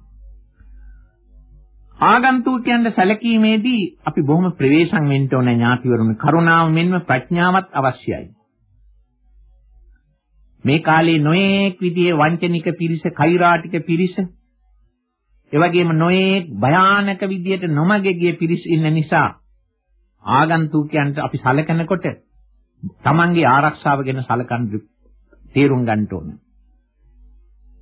ආගන්තුකයන්ට සැලකීමේදී අපි බොහොම ප්‍රවේශම් වෙන්න ඕන ඥාතිවරුන් කරුණාව මෙන්ම ප්‍රඥාවත් අවශ්‍යයි. මේ කාලේ නොයේක් විදිහේ වංචනික පිරිස, කෛරාටික පිරිස, එවැගේම නොයේක් භයානක විදිහට නොමගේ ගිය පිරිස ඉන්න නිසා ආගන්තුකයන්ට අපි සලකනකොට Tamanගේ ආරක්ෂාව ගැන සලකන් තේරුම් ගන්න ඕන.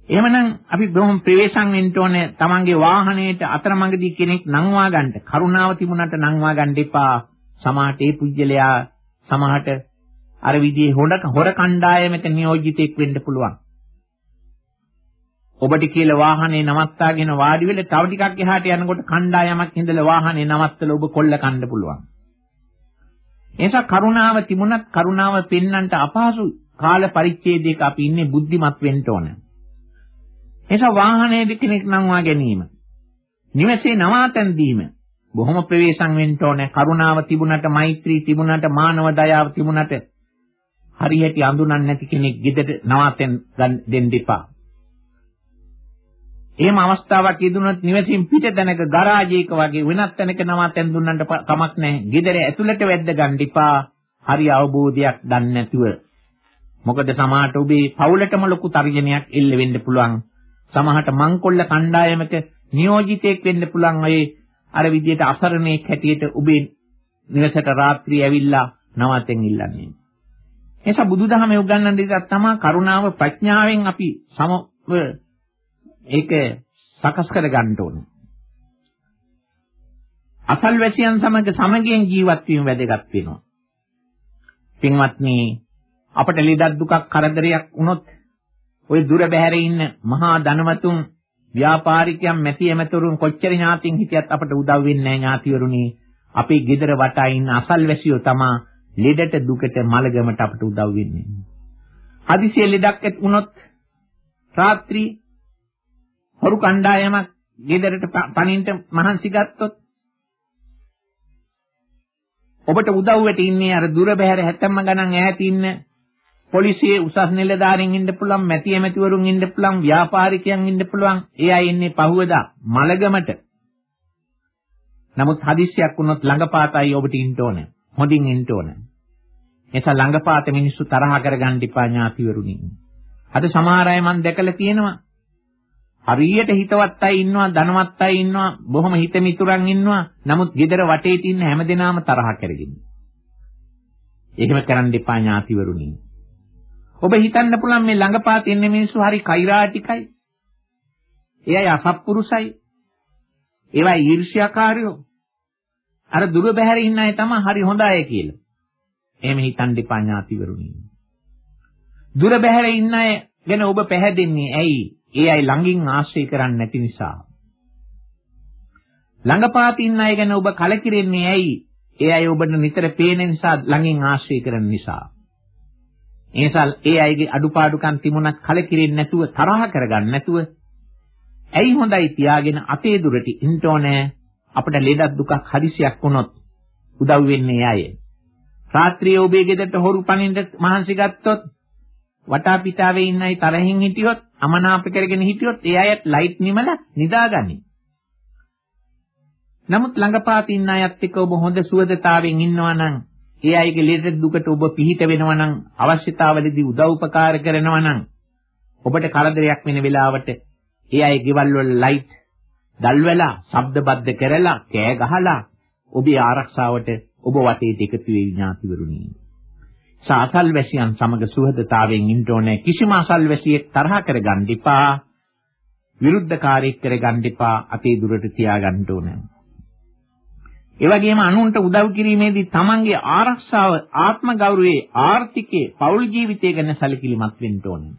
එහෙමනම් අපි බොහොම ප්‍රවේශම් වෙන්න ඕනේ Tamanගේ වාහනේට අතරමඟදී කෙනෙක් නංවා ගන්න. කරුණාව තිබුණාට නංවා ගන්න එපා. සමහරට ඒ පුජ්‍යලයා සමහරට අර විදිහේ හොඳ හොර කණ්ඩායමක නියෝජිතෙක් වෙන්න පුළුවන්. ඔබට කියලා වාහනේ නවත්තාගෙන වාඩි වෙලා තව ටිකක් එහාට යනකොට කණ්ඩායමක් ඉඳලා වාහනේ නවත්තලා ඔබ කොල්ල කන්න පුළුවන්. එනිසා කරුණාව තිබුණත් කරුණාව පෙන්වන්නට අපහසු කාල පරිච්ඡේදයක අපි ඉන්නේ බුද්ධිමත් වෙන්න ඕන. එනිසා වාහනයේ කෙනෙක් නංවා ගැනීම. නිවසේ නවාතැන් දීම බොහොම ප්‍රවේශම් වෙන්න ඕනේ. කරුණාව තිබුණට, මෛත්‍රී තිබුණට, මානව දයාව තිබුණට හරියට අඳුනන්නේ නැති කෙනෙක් ගෙදර නවාතැන් දෙන්න එපා. එහෙම අවස්ථාවක් යෙදුනොත් නිවසින් පිට තැනක ගරාජයක වගේ වෙනත් තැනක නවාතැන් දුන්නට කමක් නැහැ. ගෙදර ඇතුළට වැද්ද ගන්න එපා. හරි අවබෝධයක් දන්නේ නැතුව. මොකද සමහරට ඔබේ පවුලටම ලොකු තර්ජනයක් එල්ල වෙන්න පුළුවන්. සමහරට මංකොල්ල කණ්ඩායමක නියෝජිතයෙක් වෙන්න පුළුවන් ඔය අර විදියට අසරණේක් හැටියට ඔබේ නිවසට රාත්‍රී ඇවිල්ලා නවතෙන් ඉල්ලන්නේ. එනිසා බුදුදහමේ උගන්වන දේ තමයි කරුණාව ප්‍රඥාවෙන් අපි සම ඒක සකස් කර ගන්න ඕනේ. අසල්වැසියන් සමග සමගියෙන් ජීවත් වීම වැදගත් වෙනවා. පින්වත්නි අපට ලෙඩක් දුකක් කරදරයක් වුණොත් ওই දුර බැහැර ඉන්න මහා ධනවතුන් ව්‍යාපාරිකයන් මැති එමෙතුරුන් කොච්චර ඥාතින් හිටියත් අපට උදව් වෙන්නේ නැහැ ඥාතිවරුනි. අපේ ගෙදර වටා ඉන්න අසල්වැසියෝ තමා ලෙඩට දුකට මලගමට අපට උදව් වෙන්නේ. හදිසියෙ ලෙඩක් ඇති වුණොත් රාත්‍රී හොරු කණ්ඩායමක් ගෙදරට පණින්ට මහන්සි ගත්තොත් ඔබට උදව්වට ඉන්නේ අර දුර බැහැර හැතැම්ම ගණන් ඈත ඉන්න පොලිසියේ උසස් නිලධාරීන් ඉන්න පුළුවන්, මැති ඇමතිවරුන් ඉන්න පුළුවන්, ව්‍යාපාරිකයන් ඉන්න පුළුවන්. ඒ අය ඉන්නේ පහුවදා මලගමට. නමුත් හදිස්සියක් වුණොත් ළඟපාතයි ඔබට ඉන්න ඕනේ. හොඳින් ඉන්න ඕනේ. එසා ළඟපාත මිනිස්සු තරහ කරගන්න ඉපා ඥාතිවරුනි. අද සමහර අය මම දැකලා තියෙනවා. හරියට හිතවත් අය ඉන්නවා, ධනවත් අය ඉන්නවා, බොහොම හිත මිතුරන් ඉන්නවා. නමුත් gedara වටේ තියෙන හැමදෙනාම තරහ කරගෙන. එහෙම කරන්න එපා ඥාතිවරුනි. ඔබ හිතන්න පුළුවන් මේ ළඟපාත ඉන්න මිනිස්සු හරි කෛරාටිකයි. ඒ අය අසත්පුරුසයි. ඒවා ඊර්ෂ්‍යාකාරයෝ. අර දුර බැහැර ඉන්න අය තමයි හරි හොඳ අය කියලා. එහෙම හිතන් දෙපා ඥාතිවරුනි. දුර බැහැර ඉන්න අය ගැන ඔබ පැහැදෙන්නේ ඇයි? ඒ අය ළඟින් ආශ්‍රය කරන්නේ නැති නිසා. ළඟපාත ඉන්න අය ගැන ඔබ කලකිරෙන්නේ ඇයි? ඒ අය ඔබට නිතර පේන නිසා ළඟින් ආශ්‍රය කරන නිසා. එනිසා ඒ අයගේ අඩුපාඩුකම් තිබුණත් කලකිරෙන්නේ නැතුව තරහ කරගන්න නැතුව ඇයි හොඳයි තියාගෙන අපේ දුරට ඉන්න ඕනේ අපිට ලෙඩක් දුකක් හදිසියක් වුණොත් උදව් වෙන්නේ අය. රාත්‍රියේ ඔබේ ගෙදරට හොරු පනින්න මහන්සි ගත්තොත් වටා පිටාවේ ඉන්න අය තරහින් හිටියොත් අමනාප කරගෙන හිටියොත් ඒ අයත් ලයිට් නිමලා නිදාගනි. නමුත් ළඟපාත ඉන්න අයත් එක්ක ඔබ හොඳ සුවදතාවෙන් ඉන්නවා නම් ඒ අයගේ ලෙඩ දුකට ඔබ පිහිට වෙනවා නම් අවශ්‍යතාවලදී උදව් උපකාර කරනවා නම් ඔබට කරදරයක් වෙන වෙලාවට ඒ අය ගෙවල් වල ලයිට් දැල්වලා ශබ්ද බද්ද කරලා කෑ ගහලා ඔබේ ආරක්ෂාවට ඔබ වටේට එකතු වෙයි ඥාතිවරුනි. සාසල් වැසියන් සමග සුහදතාවයෙන් ඉන්න ඕනේ කිසිම අසල් වැසියෙක් තරහ කරගන්න එපා. විරුද්ධකාරයෙක් කරගන්න එපා. අපේ දුරට තියාගන්න ඕනේ. ඒ වගේම අනුන්ට උදව් කිරීමේදී තමන්ගේ ආරක්ෂාව, ආත්ම ගෞරවයේ, ආර්ථිකයේ, පෞල් ජීවිතය ගැන සැලකිලිමත් වෙන්න ඕනේ.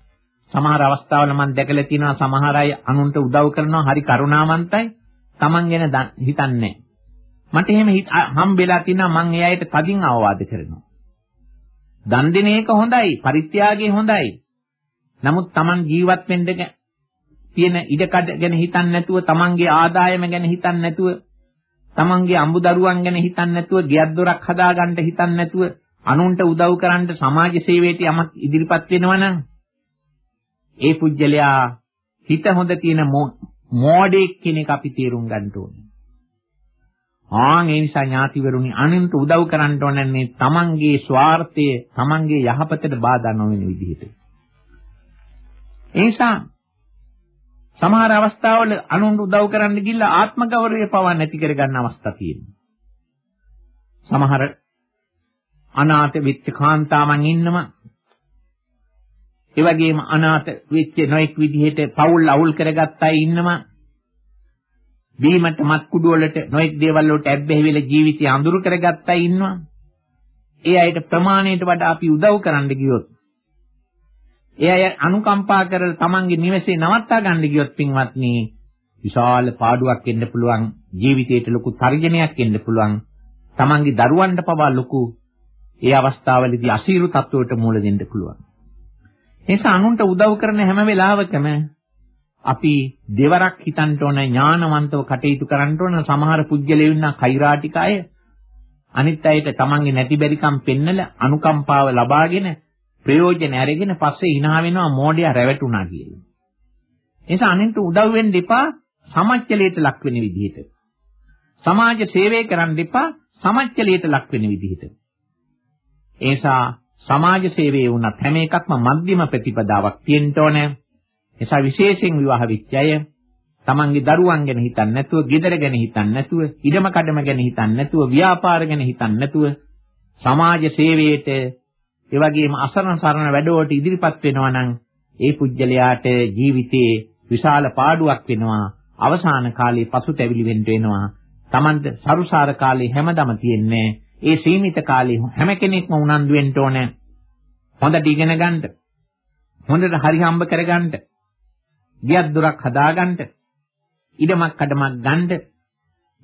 සමහර අවස්ථාවල මම දැකලා තියෙනවා සමහර අය අනුන්ට උදව් කරනවා හරි කරුණාවන්තයි, තමන් ගැන හිතන්නේ මට එහෙම හම්බෙලා තියෙනවා මම ඒ අයට තදින් අවවාද කරනවා. දන් දෙන එක හොඳයි, පරිත්‍යාගය හොඳයි. නමුත් තමන් ජීවත් වෙන්න තියෙන ඉඩකඩ ගැන හිතන්නේ නැතුව, තමන්ගේ ආදායම ගැන හිතන්නේ නැතුව තමන්ගේ අඹ දරුවන් ගැන හිතන්නේ නැතුව, ගෙයක් දොරක් හදාගන්න හිතන්නේ නැතුව, අනුන්ට උදව් කරන්න සමාජ සේවයට යමක් ඉදිරිපත් වෙනවනම් ඒ පුජ්‍යලයා හිත හොඳ තියෙන මෝඩෙක් කෙනෙක් අපි තේරුම් ගන්න ඕනේ. ආන් ඒ නිසා ඥාතිවරුනි අනුන්ට උදව් කරන්න ඕනන්නේ තමන්ගේ ස්වార్థය, තමන්ගේ යහපතට බාධා නොවන විදිහට. ඒ නිසා සමහර අවස්ථාවල අනුන්ට උදව් කරන්න ගිහිල්ලා ආත්ම ගෞරවය පවා නැති කර ගන්න අවස්ථා තියෙනවා. සමහර අනාථ වෙච්ච කාන්තාවන් ඉන්නවා. ඒ වගේම අනාථ වෙච්ච නොඑක් විදිහට පවුල් අවුල් කරගත්ත අය ඉන්නවා. බීමට මත් කුඩු වලට නොඑක් දේවල් වලට ඇබ්බැහි වෙලා ජීවිතය අඳුරු කරගත්ත අය ඉන්නවා. ඒ අයට ප්‍රමාණයට වඩා අපි උදව් කරන්න ගියොත් ඒ අය අනුකම්පා කරලා තමන්ගේ නිවසේ නවත්තා ගන්න ගියොත් පින්වත්නි විශාල පාඩුවක් එන්න පුළුවන් ජීවිතේට ලොකු තර්ජනයක් එන්න පුළුවන් තමන්ගේ දරුවන්ට පවා ලොකු ඒ අවස්ථාවලදී අසීරු තත්වයට මුහුණ දෙන්න පුළුවන්. නිසා අනුන්ට උදව් කරන හැම වෙලාවකම අපි දෙවරක් හිතන්න ඕන ඥානවන්තව කටයුතු කරන්න ඕන සමහර පුජ්‍යලෙ ඉන්න කෛරාටික අය අනිත් අයට තමන්ගේ නැති බැරිකම් පෙන්නලා අනුකම්පාව ලබාගෙන ප්‍රයෝජන අරගෙන පස්සේ hina වෙනවා මෝඩයා රැවටුණා කියලා. ඒ නිසා අනින්ට උදව් වෙන්න එපා සමච්චලයට ලක් වෙන විදිහට. සමාජ සේවය කරන්න එපා සමච්චලයට ලක් වෙන විදිහට. ඒ නිසා සමාජ සේවයේ වුණත් හැම එකක්ම මධ්‍යම ප්‍රතිපදාවක් තියෙන්න ඕනේ. එසා විශේෂයෙන් විවාහ වෙච්ච අය තමන්ගේ දරුවන් ගැන හිතන්නේ නැතුව, ගෙදර ගැන හිතන්නේ නැතුව, ඉඩම කඩම ගැන හිතන්නේ නැතුව, ව්‍යාපාර ගැන හිතන්නේ නැතුව සමාජ සේවයට ඒ වගේම අසරණ සරණ වැඩවලට ඉදිරිපත් වෙනවා නම් ඒ පුජ්‍යලයාට ජීවිතේ විශාල පාඩුවක් වෙනවා. අවසාන කාලේ පසුතැවිලි වෙන්න වෙනවා. Tamante සරුසාර කාලේ හැමදම තියෙන්නේ ඒ සීමිත කාලේ හැම කෙනෙක්ම උනන්දු වෙන්න ඕනේ. හොඳට ඉගෙන ගන්න. හොඳට හරි හම්බ කරගන්න. ගියක් දොරක් හදාගන්න. ඉඩමක් කඩමක් ගන්න.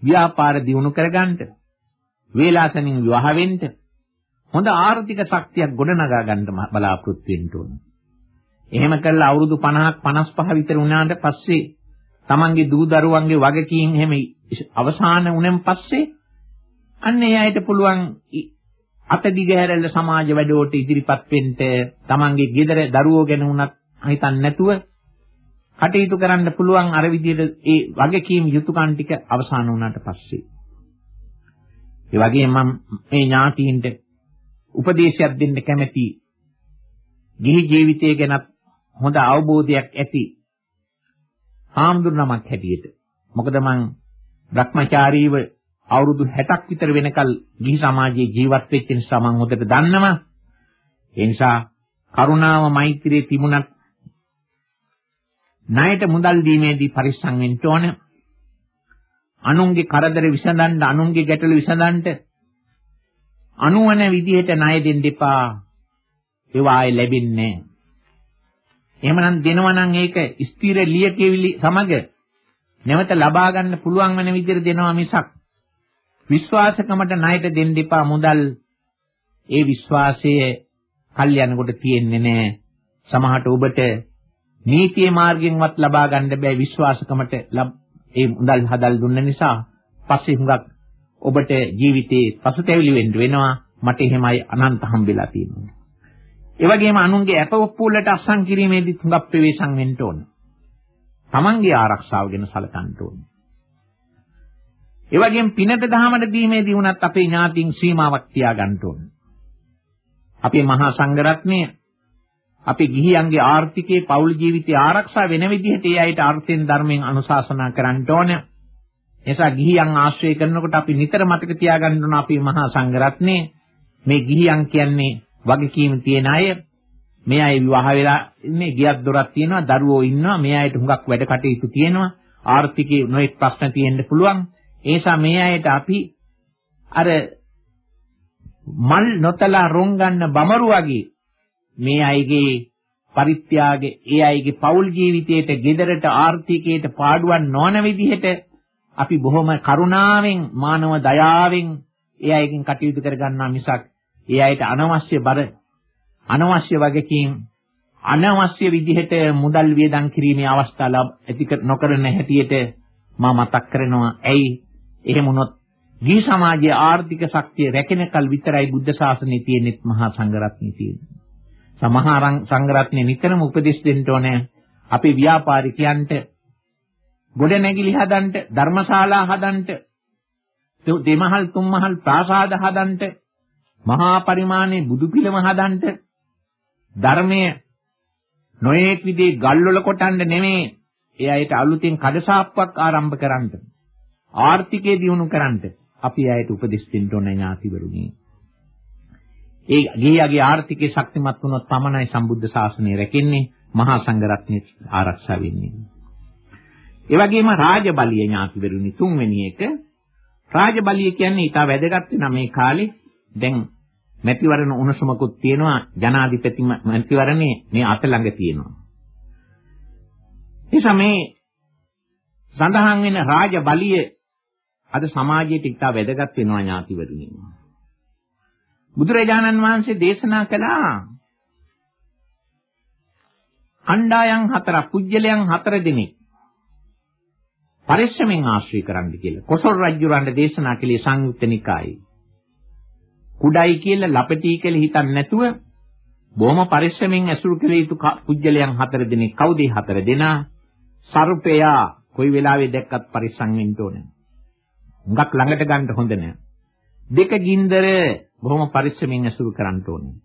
ව්‍යාපාර දියුණු කරගන්න. වේලාසනින් විවාහ වෙන්න. හොඳ ආර්ථික ශක්තියක් ගොඩනගා ගන්න බලාපොරොත්තු වෙන්න ඕන. එහෙම කළා අවුරුදු 50ක් 55 විතර වුණාට පස්සේ තමන්ගේ දූ දරුවන්ගේ වගකීම් එහෙම අවසාන වුණෙන් පස්සේ අන්න ඒ අයට පුළුවන් අත දිගහැරලා සමාජ වැඩවලට ඉදිරිපත් වෙන්න තමන්ගේ ගෙදර දරුවෝ ගැන උනත් හිතන්නේ නැතුව කටයුතු කරන්න පුළුවන් අර විදිහට ඒ වගකීම් යුතුයකම් ටික අවසන් වුණාට පස්සේ ඒ වගේම මම මේ ඥාතීන්ට උපදේශයක් දෙන්න කැමැති ගිහි ජීවිතය ගැන හොඳ අවබෝධයක් ඇති හාමුදුරු නමක් හැටියට. මොකද මං භ්‍රමචාරීව අවුරුදු 60ක් විතර වෙනකල් ගිහි සමාජයේ ජීවත් වෙච්ච නිසා මම හොඳට දන්නවා. ඒ නිසා කරුණාව මෛත්‍රියේ තිබුණත් ණයට මුදල් දීමේදී පරිස්සම් වෙන්න ඕන. අනුන්ගේ කරදර විසඳන්න, අනුන්ගේ ගැටලු විසඳන්න අනුවන විදිහට ණය දෙන්න එපා. ඒවා ආයේ ලැබෙන්නේ නැහැ. එහෙමනම් දෙනවා නම් ඒක ස්ථිර ලියකෙවිලි සමග නැවත ලබා ගන්න පුළුවන් වෙන විදිහට දෙනවා මිසක් විශ්වාසකමට ණයට දෙන්න එපා මුදල් ඒ විශ්වාසයේ කල් යනකොට තියෙන්නේ නැහැ සමහරට ඔබට නීතියේ මාර්ගයෙන්වත් ලබා ගන්න බෑ විශ්වාසකමට ඒ මුදල් හදල් දුන්න නිසා පස්සේ හුඟක් ඔබට ජීවිතේ පසුතැවිලි වෙන්න වෙනවා මට එහෙමයි අනන්ත හම්බෙලා තියෙනවා ඒ වගේම අනුන්ගේ අපවප්පුවලට අස්සම් කිරීමේදී තුඟක් ප්‍රවේශම් වෙන්න ඕන. තමන්ගේ ආරක්ෂාව ගැන සැලකන්න ඕන. ඒ වගේම පිනට දහමට දීමේදී වුණත් අපේ ඥාතින් සීමාවක් තියාගන්න ඕන. අපේ මහා සංඝරත්නය අපේ ගිහියන්ගේ ආර්ථිකයේ පෞල් ජීවිතය ආරක්ෂා වෙන විදිහට ඒ අයට අර්ථයෙන් ධර්මයෙන් අනුශාසනා කරන්න ඕන. එසා ගිහියන් ආශ්‍රය කරනකොට අපි නිතර මතක තියාගන්න ඕන අපේ මහා සංඝරත්නය. මේ ගිහියන් කියන්නේ වගකීම් තියෙන අය. මේ අය විවාහ වෙලා ඉන්නේ ගියක් දොරක් තියෙනවා දරුවෝ ඉන්නවා. මේ අයට හුඟක් වැඩ කටයුතු තියෙනවා. ආර්ථිකේ නොඑක් ප්‍රශ්න තියෙන්න පුළුවන්. ඒ නිසා මේ අයට අපි අර මල් නොතලා රොන් ගන්න බමරු වගේ මේ අයගේ පරිත්‍යාගය ඒ අයගේ පෞල් ජීවිතයට gedaraට ආර්ථිකයට පාඩුවක් නොවන විදිහට අපි බොහොම කරුණාවෙන් මානව දයාවෙන් ඒ අයගෙන් කටයුතු කර ගන්නා මිසක් ඒ අයට අනවශ්‍ය බර අනවශ්‍ය වගකීම් අනවශ්‍ය විදිහට මුදල් වියදම් කිරීමේ අවස්ථා ඇති නොකරන හැටියට මා මතක් කරනවා. ඇයි එහෙම වුණොත් ගිහි සමාජයේ ආර්ථික ශක්තිය රැකෙනකල් විතරයි බුද්ධ ශාසනය තියෙනෙත් මහා සංඝරත්නය තියෙන්නේ. සමහර සංඝරත්නය නිතරම උපදෙස් දෙන්න ඕනේ. අපේ ව්‍යාපාරිකයන්ට ගොඩ නැගිලි හදන්න, ධර්මශාලා හදන්න, දෙමහල් තුන්මහල් ප්‍රාසාද හදන්න මහා පරිමාණයේ බුදු පිළිම හදන්න ධර්මයේ නොයේක් විදිහේ ගල්වල කොටන්න නෙමෙයි. ඒ අයට අලුතෙන් කඩසාප්පක් ආරම්භ කරන්න ආර්ථිකය දියුණු කරන්න අපි අයට උපදෙස් දෙන්න ඕන ඥාතිවරුනි. ඒ ගිහියගේ ආර්ථිකය ශක්තිමත් වුණොත් පමණයි සම්බුද්ධ ශාසනය රැකෙන්නේ මහා සංඝරත්නයේ ආරක්ෂා වෙන්නේ. ඒ වගේම රාජබලිය ඥාතිවරුනි තුන්වෙනි එක රාජබලිය කියන්නේ ඊට වැදගත් වෙන මේ කාලේ දැන් මැතිවරණ උණුසුමකුත් තියෙනවා ජනාධිපති මැතිවරණේ මේ අත ළඟ තියෙනවා. එනිසා මේ සඳහන් වෙන රාජ බලිය අද සමාජයට ඉතා වැදගත් වෙනවා ඥාතිවරුනි. බුදුරජාණන් වහන්සේ දේශනා කළා කණ්ඩායම් හතරක් පුජ්‍යලයන් හතර දෙනෙක් පරිශ්‍රමෙන් ආශ්‍රය කරන්න කියලා. කොසල් රජුරන්ට දේශනා කළේ සංයුක්ත නිකායේ. කුඩයි කියලා ලපටි කියලා හිතන්නේ නැතුව බොහොම පරිශ්‍රමෙන් ඇසුරු කළ යුතු පුජ්‍යලයන් හතර දෙනෙක් කවුද හතර දෙනා? සර්පයා කොයි වෙලාවෙ දැක්කත් පරිස්සම් වෙන්න ඕනේ. හුඟක් ළඟට ගන්න හොඳ නෑ. දෙක ගින්දර බොහොම පරිස්සමින් ඇසුරු කරන්න ඕනේ.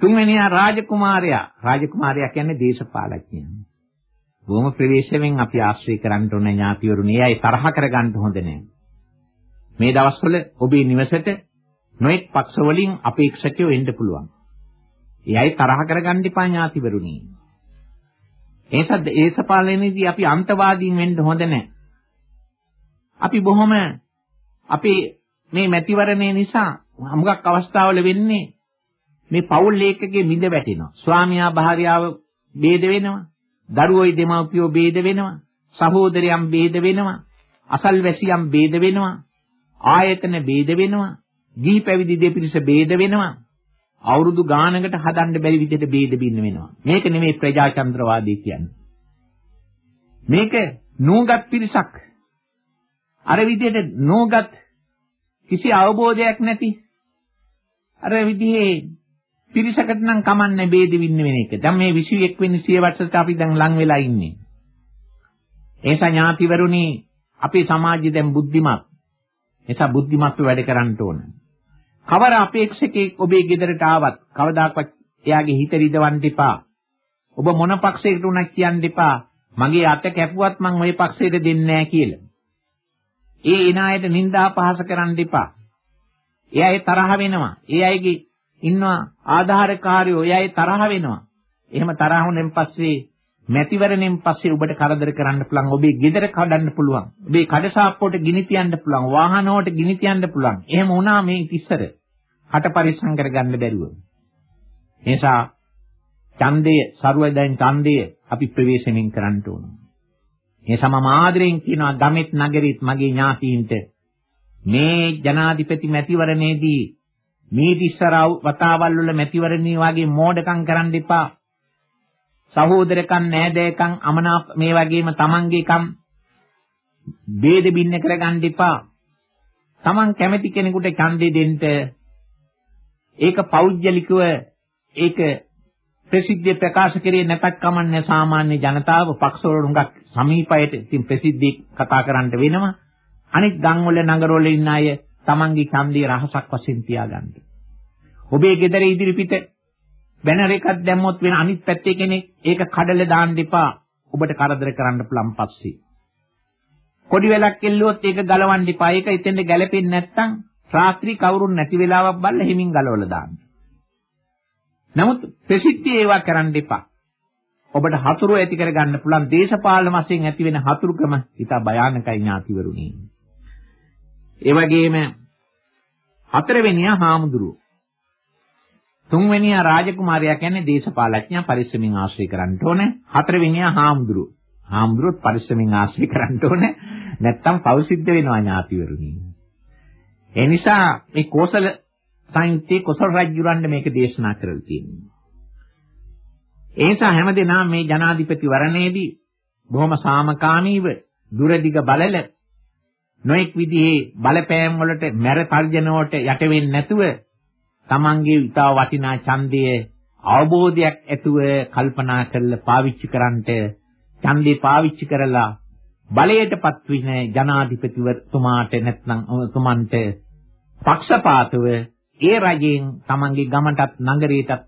තුන්වෙනියා රාජකුමාරයා. රාජකුමාරයා කියන්නේ දේශපාලඥයා. බොහොම ප්‍රවේශයෙන් අපි ආශ්‍රය කරන්න ඕනේ ඥාතිවරුනි. ඒ අය තරහ කරගන්න හොඳ නෑ. මේ දවස්වල ඔබේ නිවසට නොඑක් පක්ෂ වලින් අපේක්ෂකයෝ එන්න පුළුවන්. ඒ අය තරහ කරගන්න එපා ඥාතිවරුනි. ඒසත් ඒසපාලනයේදී අපි අන්තවාදීන් වෙන්න හොඳ නැහැ. අපි බොහොම අපේ මේ මැතිවරණය නිසා හමුගක් අවස්ථාවල වෙන්නේ මේ පෞල් ලේකකගේ මිද වැටෙනවා. ස්වාමියා භාර්යාව ભેද වෙනවා. දරුවෝයි දෙමව්පියෝ බේද වෙනවා. සහෝදරයන් බේද වෙනවා. අසල්වැසියන් බේද වෙනවා. ආයතන බේද වෙනවා. ගිහි පැවිදි දෙපිරිස බේද වෙනවා. අවුරුදු ගානකට හදන්න බැරි විදිහට බේද බින්න වෙනවා. මේක නෙමෙයි ප්‍රජාතන්ත්‍රවාදී කියන්නේ. මේක නෝගත් පිරිසක්. අර විදිහට නෝගත් කිසි අවබෝධයක් නැති අර විදිහේ පිරිසකට නම් කමන්නේ බේද වින්න වෙන එක. දැන් මේ 21 වෙනි සියවසට අපි දැන් ලං වෙලා ඉන්නේ. ඒසා ඥාතිවරුනි අපේ සමාජය දැන් බුද්ධිමත්. ඒසා බුද්ධිමත්ව වැඩ කරන්න ඕන. කවර අපේක්ෂකෙක් ඔබේ ගෙදරට ආවත් කවදාකවත් එයාගේ හිත රිදවන්න එපා. ඔබ මොන පක්ෂයකට උනත් කියන්න එපා. මගේ අත කැපුවත් මං ওই පක්ෂයට දෙන්නේ නැහැ කියලා. ඒ එන අයට නිନ୍ଦා පහස කරන්න එපා. ඒ අය තරහ වෙනවා. ඒ අයගේ ඉන්නවා ආධාරකාරයෝ ඒ අය තරහ වෙනවා. එහෙම තරහ වුණෙන් පස්සේ මැතිවරණයෙන් පස්සේ ඔබට කරදර කරන්න පුළුවන්. ඔබේ ගෙදර කඩන්න පුළුවන්. ඔබේ කඩසාප්පුවට ගිනි තියන්න පුළුවන්. වාහනවලට ගිනි තියන්න පුළුවන්. එහෙම වුණා මේ ඉස්සර. කට පරිස්සම් කරගන්න බැරුව. නිසා ඡන්දය, ਸਰවදයන් ඡන්දය අපි ප්‍රවේශමෙන් කරන්න ඕන. මේ සමම ආදරෙන් කියනවා ගමෙත් නගරෙත් මගේ ඥාතීන්ට මේ ජනාධිපති මැතිවරණයේදී මේ දිස්සර වතාවල් වල මැතිවරණී වගේ මෝඩකම් කරන්න එපා. සහෝදරකම් නෑදෑකම් අමනාප මේ වගේම තමන්ගේ කම් ભેද බින්න කරගන්න එපා. තමන් කැමති කෙනෙකුට ඡන්දේ දෙන්න ඒක පෞද්ගලිකව ඒක ප්‍රසිද්ධිය ප්‍රකාශ කරේ නැතත් කමන්නේ සාමාන්‍ය ජනතාව පක්ෂවල හුඟක් සමීපයට ඉතින් ප්‍රසිද්ධිය කතා කරන්න වෙනවා. අනිත් ගම්වල නගරවල ඉන්න අය Tamange ඡන්දේ රහසක් වශයෙන් තියාගන්න. ඔබේ ගෙදර ඉදිරිපිට බැනර් එකක් දැම්මොත් වෙන අනිත් පැත්තේ කෙනෙක් ඒක කඩලා දාන්න එපා. ඔබට කරදර කරන්න පුළුවන් පස්සේ. කොඩි වෙලක් එල්ලුවොත් ඒක ගලවන්න එපා. ඒක එතෙන්ද ගැලපෙන්නේ නැත්නම් රාත්‍රී කවුරුන් නැති වෙලාවක් බලලා හිමින් ගලවලා දාන්න. නමුත් ප්‍රසිද්ධිය ඒවා කරන්න එපා. ඔබට හතුරු ඇති කර ගන්න පුළුවන් දේශපාලන වශයෙන් ඇති වෙන හතුරුකම ඉතා භයානකයි ඥාතිවරුනි. ඒ වගේම හතරවෙනියා හාමුදුරුවෝ. තුන්වෙනියා රාජකුමාරයා කියන්නේ දේශපාලඥයා පරිස්සමින් ආශ්‍රය කරන්න ඕනේ. හතරවෙනියා හාමුදුරුවෝ. හාමුදුරුවොත් පරිස්සමින් ආශ්‍රය කරන්න ඕනේ. නැත්තම් පෞසිද්ධ වෙනවා ඥාතිවරුනි. ඒ නිසා මේ කෝසල සංයුත්තේ කොසල් රජුරන්ට මේක දේශනා කරලා තියෙනවා. ඒ නිසා හැමදෙනාම මේ ජනාධිපති වරණයේදී බොහොම සාමකාමීව දුරදිග බලල නොඑක් විදිහේ බලපෑම් වලට මැර තර්ජනවට යට වෙන්නේ නැතුව තමන්ගේ ඉතා වටිනා ඡන්දය අවබෝධයක් ඇතුව කල්පනා කරලා පාවිච්චි කරන්නට ඡන්දේ පාවිච්චි කරලා බලයටපත් වෙන ජනාධිපතිවරතුමාට නැත්නම් තුමන්ට පක්ෂපාතව ඒ රජයෙන් තමන්ගේ ගමටත් නගරයටත්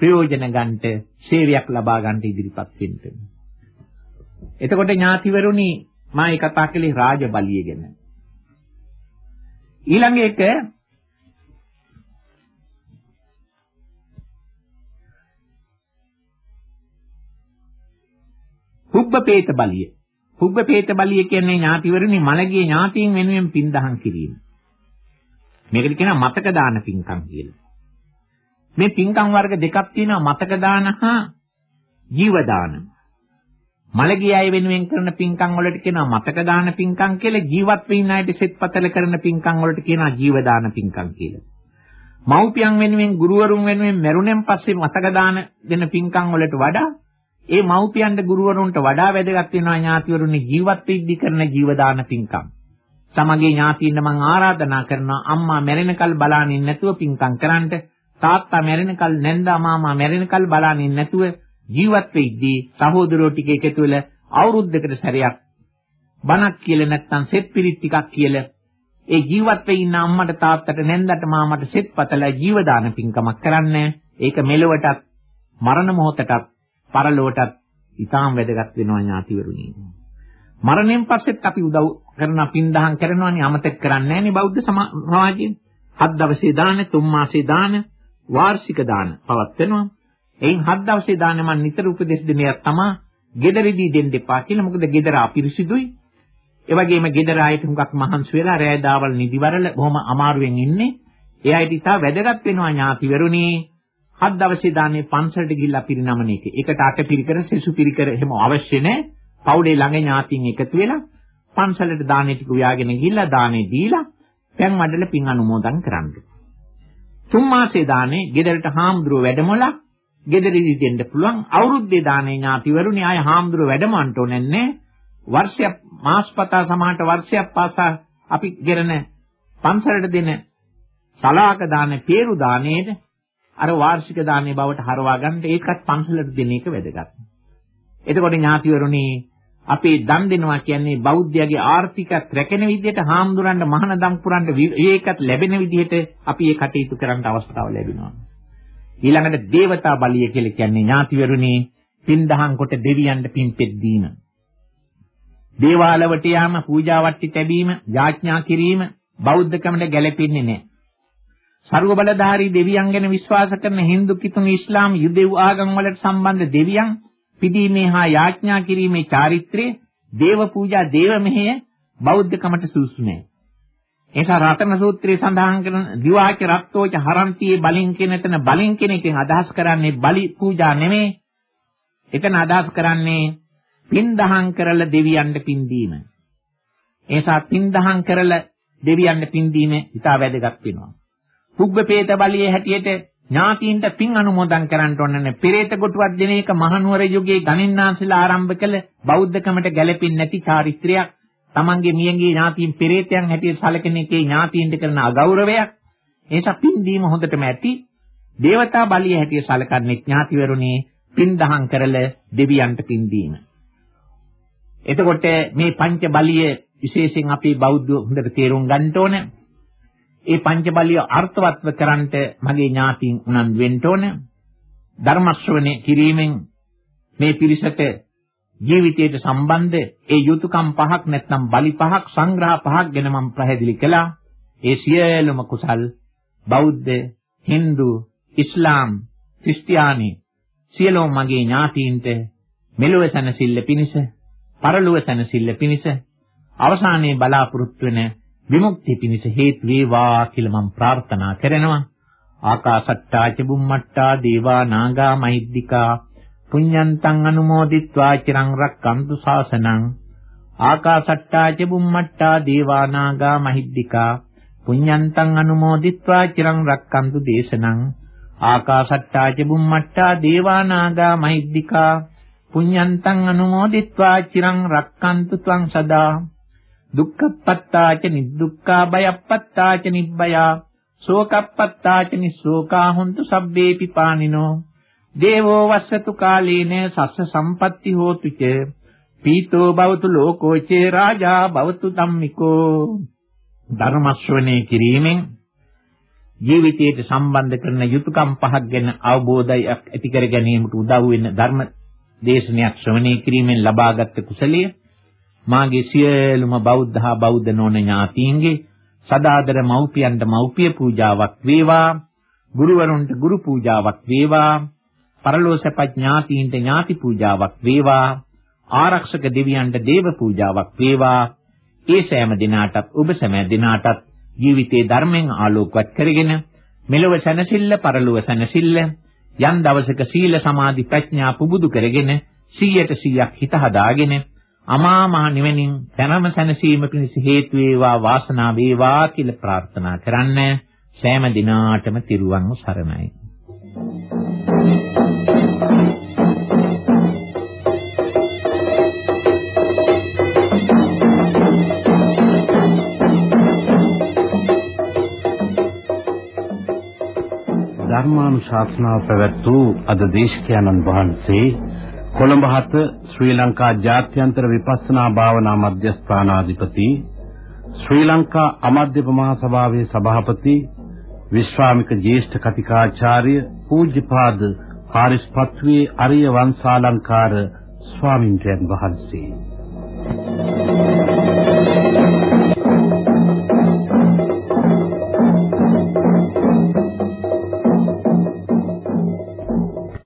ප්‍රයෝජන ගන්නට සේවයක් ලබා ගන්නට ඉදිරිපත් වෙන්න. එතකොට ඥාතිවරුනි මා ඒ කතා කළේ රාජ බලිය ගැන. ඊළඟ එක හුබ්බපේත බලිය. හුබ්බපේත බලිය කියන්නේ ඥාතිවරුනි මලගේ ඥාතීන් වෙනුවෙන් පින්දහම් කිරීම. මේකට කියනවා මතක දාන පින්කම් කියලා. මේ පින්කම් වර්ග දෙකක් තියෙනවා මතක දාන හා ජීව දාන. මලගිය අය වෙනුවෙන් කරන පින්කම් වලට කියනවා මතක දාන පින්කම් කියලා ජීවත් වෙන්න අයට සෙත්පතල කරන පින්කම් වලට කියනවා ජීව දාන පින්කම් කියලා. මව්පියන් වෙනුවෙන් ගුරුවරුන් වෙනුවෙන් මරුණෙන් පස්සේ මතක දාන දෙන පින්කම් වලට වඩා ඒ මව්පියන්ට ගුරුවරුන්ට වඩා වැදගත් වෙනවා ඥාතිවරුනි ජීවත් වෙද්දී කරන ජීවදාන පින්කම්. සමගිය ඥාතියින්ට මම ආරාධනා කරනවා අම්මා මැරෙනකල් බලානින් නැතුව පින්කම් කරන්න. තාත්තා මැරෙනකල් නැන්දා මාමා මැරෙනකල් බලානින් නැතුව ජීවත් වෙද්දී සහෝදරයෝ ටික එකතු වෙලා අවුරුද්දකට සැරයක් බණක් කියලා නැත්නම් සෙත් පිරිත් ටිකක් කියලා ඒ ජීවත් වෙ ඉන්න අම්මට තාත්තට නැන්දට මාමට සෙත් පතලා ජීවදාන පින්කමක් කරන්නේ ඒක මෙලොවටත් මරණ මොහොතටත් පරලොවටත් ඊටාම් වැදගත් වෙනවා ඥාතිවරුනි. මරණයෙන් පස්සෙත් අපි උදව් කරන පින්දහම් කරනවානේ අමතක කරන්නේ නැහැනේ බෞද්ධ සමාජයෙන්. හත් දවසේ දාන, තුන් මාසේ දාන, වාර්ෂික දාන පවත්වනවා. එයින් හත් දවසේ දාන මම නිතර උපදෙස් දෙන එකක් තමයි ගෙදරදී දෙන්න එපා කියලා. මොකද ගෙදර අපිරිසිදුයි. ඒ වගේම ගෙදර ආයෙත් හුඟක් මහන්සි වෙලා රෑ දාවල් නිදිවරල බොහොම අමාරුවෙන් ඉන්නේ. ඒ අයට ඉතා වැදගත් වෙනවා ඥාතිවරුනි. හත් දවසේ දාන්නේ පන්සලට ගිහිල්ලා පිරිනමන එක. ඒකට අට පිරිකර සෙසු පිරිකර එහෙම අවශ්‍ය නැහැ. පවුලේ ළඟ ඥාතින් එකතු වෙලා පන්සලට දානේ ටික උයාගෙන ගිහිල්ලා දානේ දීලා පෑන් වඩල පින් අනුමෝදන් කරන්න. තුන් මාසේ දානේ ගෙදරට හාමුදුරුව වැඩමවලා ගෙදරදී දෙන්න පුළුවන් අවුරුද්දේ දානේ ඥාතිවරුනි ආය හාමුදුරුව වැඩමවන්න ඕනේ නැහැ. වර්ෂයක් මාස්පතා සමාහට වර්ෂයක් පාසා අපි ගෙරන පන්සලට දෙන සලාක දාන peeru දානයේද අර වාර්ෂික දානයේ බවට හරවා ගන්න ඒකත් පන්සලට දෙන එක වැදගත්. එතකොට ඥාතිවරුනි අපේ දන් දෙනවා කියන්නේ බෞද්ධයාගේ ආර්ථිකත් රැකෙන විදිහට හාමුදුරන්ට මහාන දම් පුරන්න ඒකත් ලැබෙන විදිහට අපි ඒ කටයුතු කරන්න අවස්ථාව ලැබෙනවා. ඊළඟට දේවතා බලිය කියලා කියන්නේ ඥාතිවරුනි පින් දහම් කොට දෙවියන්ට පින් පෙද්දීම. දේවාලවට යාම පූජාවට්ටි තැබීම යාඥා කිරීම බෞද්ධකමට ගැලපෙන්නේ නැහැ. ਸਰව බලධාරී දෙවියන් ගැන විශ්වාස කරන Hindu කිතුන් ඉස්ලාම් යුදෙව් ආගම් වලට සම්බන්ධ දෙවියන් පිදීමේ හා යාඥා කිරීමේ චාරිත්‍රය දේව පූජා දේව මෙහෙය බෞද්ධකමට සුසු නැහැ. ඒසා රතන සූත්‍රයේ සඳහන් කරන දිවාච රක්තෝච හරන්තියේ බලින් කියන තැන බලින් කියන එකෙන් අදහස් කරන්නේ බලි පූජා නෙමෙයි. එතන අදහස් කරන්නේ පින් දහම් කරලා දෙවියන්ට පින් දීම. ඒසා පින් දහම් කරලා දෙවියන්ට පින් දීම ඉතා වැදගත් වෙනවා. පුබ්බපේත බලියේ හැටියට ඥාතීන්ට පින් අනුමෝදන් කරන්න ඕනනේ. පෙරේත කොටුවක් දෙන එක මහනුවර යුගයේ ගණින්නාන්සලා ආරම්භ කළ බෞද්ධකමට ගැලපෙන්නේ නැති චාරිත්‍රයක්. Tamange මියගේ ඥාතීන් පෙරේතයන් හැටියට සැලකෙන එකේ ඥාතීන්ට කරන අගෞරවයක්. ඒසක් පින් දීම හොඳටම ඇති. දේවතා බලිය හැටියට සැලකන්නේ ඥාතිවරුනේ පින් දහම් කරලා දෙවියන්ට පින් දීම. එතකොට මේ පංච බලිය විශේෂයෙන් අපේ බෞද්ධ හොඳට තේරුම් ගන්න ඕනේ. ඒ පංච බලිය අර්ථවත්ව කරන්නට මගේ ඥාතීන් උනන්දු වෙන්න ඕන. ධර්ම ශ්‍රවණය කිරීමෙන් මේ පිරිසට ජීවිතයට සම්බන්ධ ඒ යුතුයකම් පහක් නැත්නම් බලි පහක් සංග්‍රහ පහක් ගැන මම පැහැදිලි කළා. ඒ සියලුම කුසල් බෞද්ධ, Hindu, ඉස්ලාම්, ක්‍රිස්තියානි සියලුම මගේ ඥාතීන්ට මෙලොව සැනසෙල්ල පිණිස, පරලොව සැනසෙල්ල පිණිස අවසානයේ බලාපොරොත්තු වෙන විමුක්තිය පිණිස හේතු වේවා කියලා මම ප්‍රාර්ථනා කරනවා. ආකාසට්ටා ච බුම්මට්ටා දේවා නාගා මහිද්దికා පුඤ්ඤන්තං අනුමෝදිත්වා චිරං රක්කන්තු ශාසනං. ආකාසට්ටා ච බුම්මට්ටා දීවානාගා මහිද්దికා. පුඤ්ඤන්තං අනුමෝදිත්වා චිරං රක්කන්තු දේශනං. ආකාසට්ටා ච බුම්මට්ටා දීවානාගා මහිද්దికා. පුඤ්ඤන්තං අනුමෝදිත්වා චිරං රක්කන්තු ත්වං සදා. දුක්ඛප්පත්තා ච නිදුක්ඛා බයප්පත්තා ච නිබ්බයා. ශෝකප්පත්තා ච නිශෝකා හොන්තු සබ්බේපි පානිනෝ දේවෝ වස්සතු කාලේන සස්ස සම්පatti හෝතු ච පීතෝ භවතු ලෝකෝ ච රාජා භවතු ධම්මිකෝ. ධර්ම ශ්‍රවණය කිරීමෙන් ජීවිතයට සම්බන්ධ කරන යුතුයකම් පහක් ගැන අවබෝධයක් ඇති කර ගැනීමට උදව් වෙන ධර්ම දේශනයක් ශ්‍රවණය කිරීමෙන් ලබාගත් කුසලයේ. මාගේ සියලුම බෞද්ධ හා බෞද්ධ නොවන ඥාතීන්ගේ සදාදර මව්පියන්ට මව්පිය පූජාවක් වේවා. ගුරුවරුන්ට ගුරු පූජාවක් වේවා. පරලෝසප ඥාතීන්ට ඥාති පූජාවක් වේවා ආරක්ෂක දෙවියන්ට දේව පූජාවක් වේවා. ඒ සෑම දිනාටත් ඔබ සෑම දිනාටත් ජීවිතේ ධර්මයෙන් ආලෝකවත් කරගෙන මෙලොව සැනසෙල්ල පරලොව සැනසෙල්ල යම් දවසක සීල සමාධි ප්‍රඥා පුබුදු කරගෙන 100ට 100ක් හිත හදාගෙන අමා මහ නිවෙනින් දැනම සැනසීම පිණිස හේතු වේවා වාසනාව වේවා කියලා ප්‍රාර්ථනා කරන්න. සෑම දිනාටම තිරුවන් සරණයි. ධර්මානුශාසනාව පැවැත් වූ අද දේශකයන්න් වහන්සේ කොළඹ හත ශ්‍රී ලංකා ජාත්‍යන්තර විපස්සනා භාවනා මධ්‍යස්ථානාධිපති ශ්‍රී ලංකා අමාත්‍යප මහා සභාවේ සභාපති විශ්වාමික ජ්‍යෙෂ්ඨ කතිකාචාර්ය පූජ්‍යපාද පාරිස්පත්තුවේ අරිය වංශාලංකාර ස්වාමින්ද්‍රයන් වහන්සේ.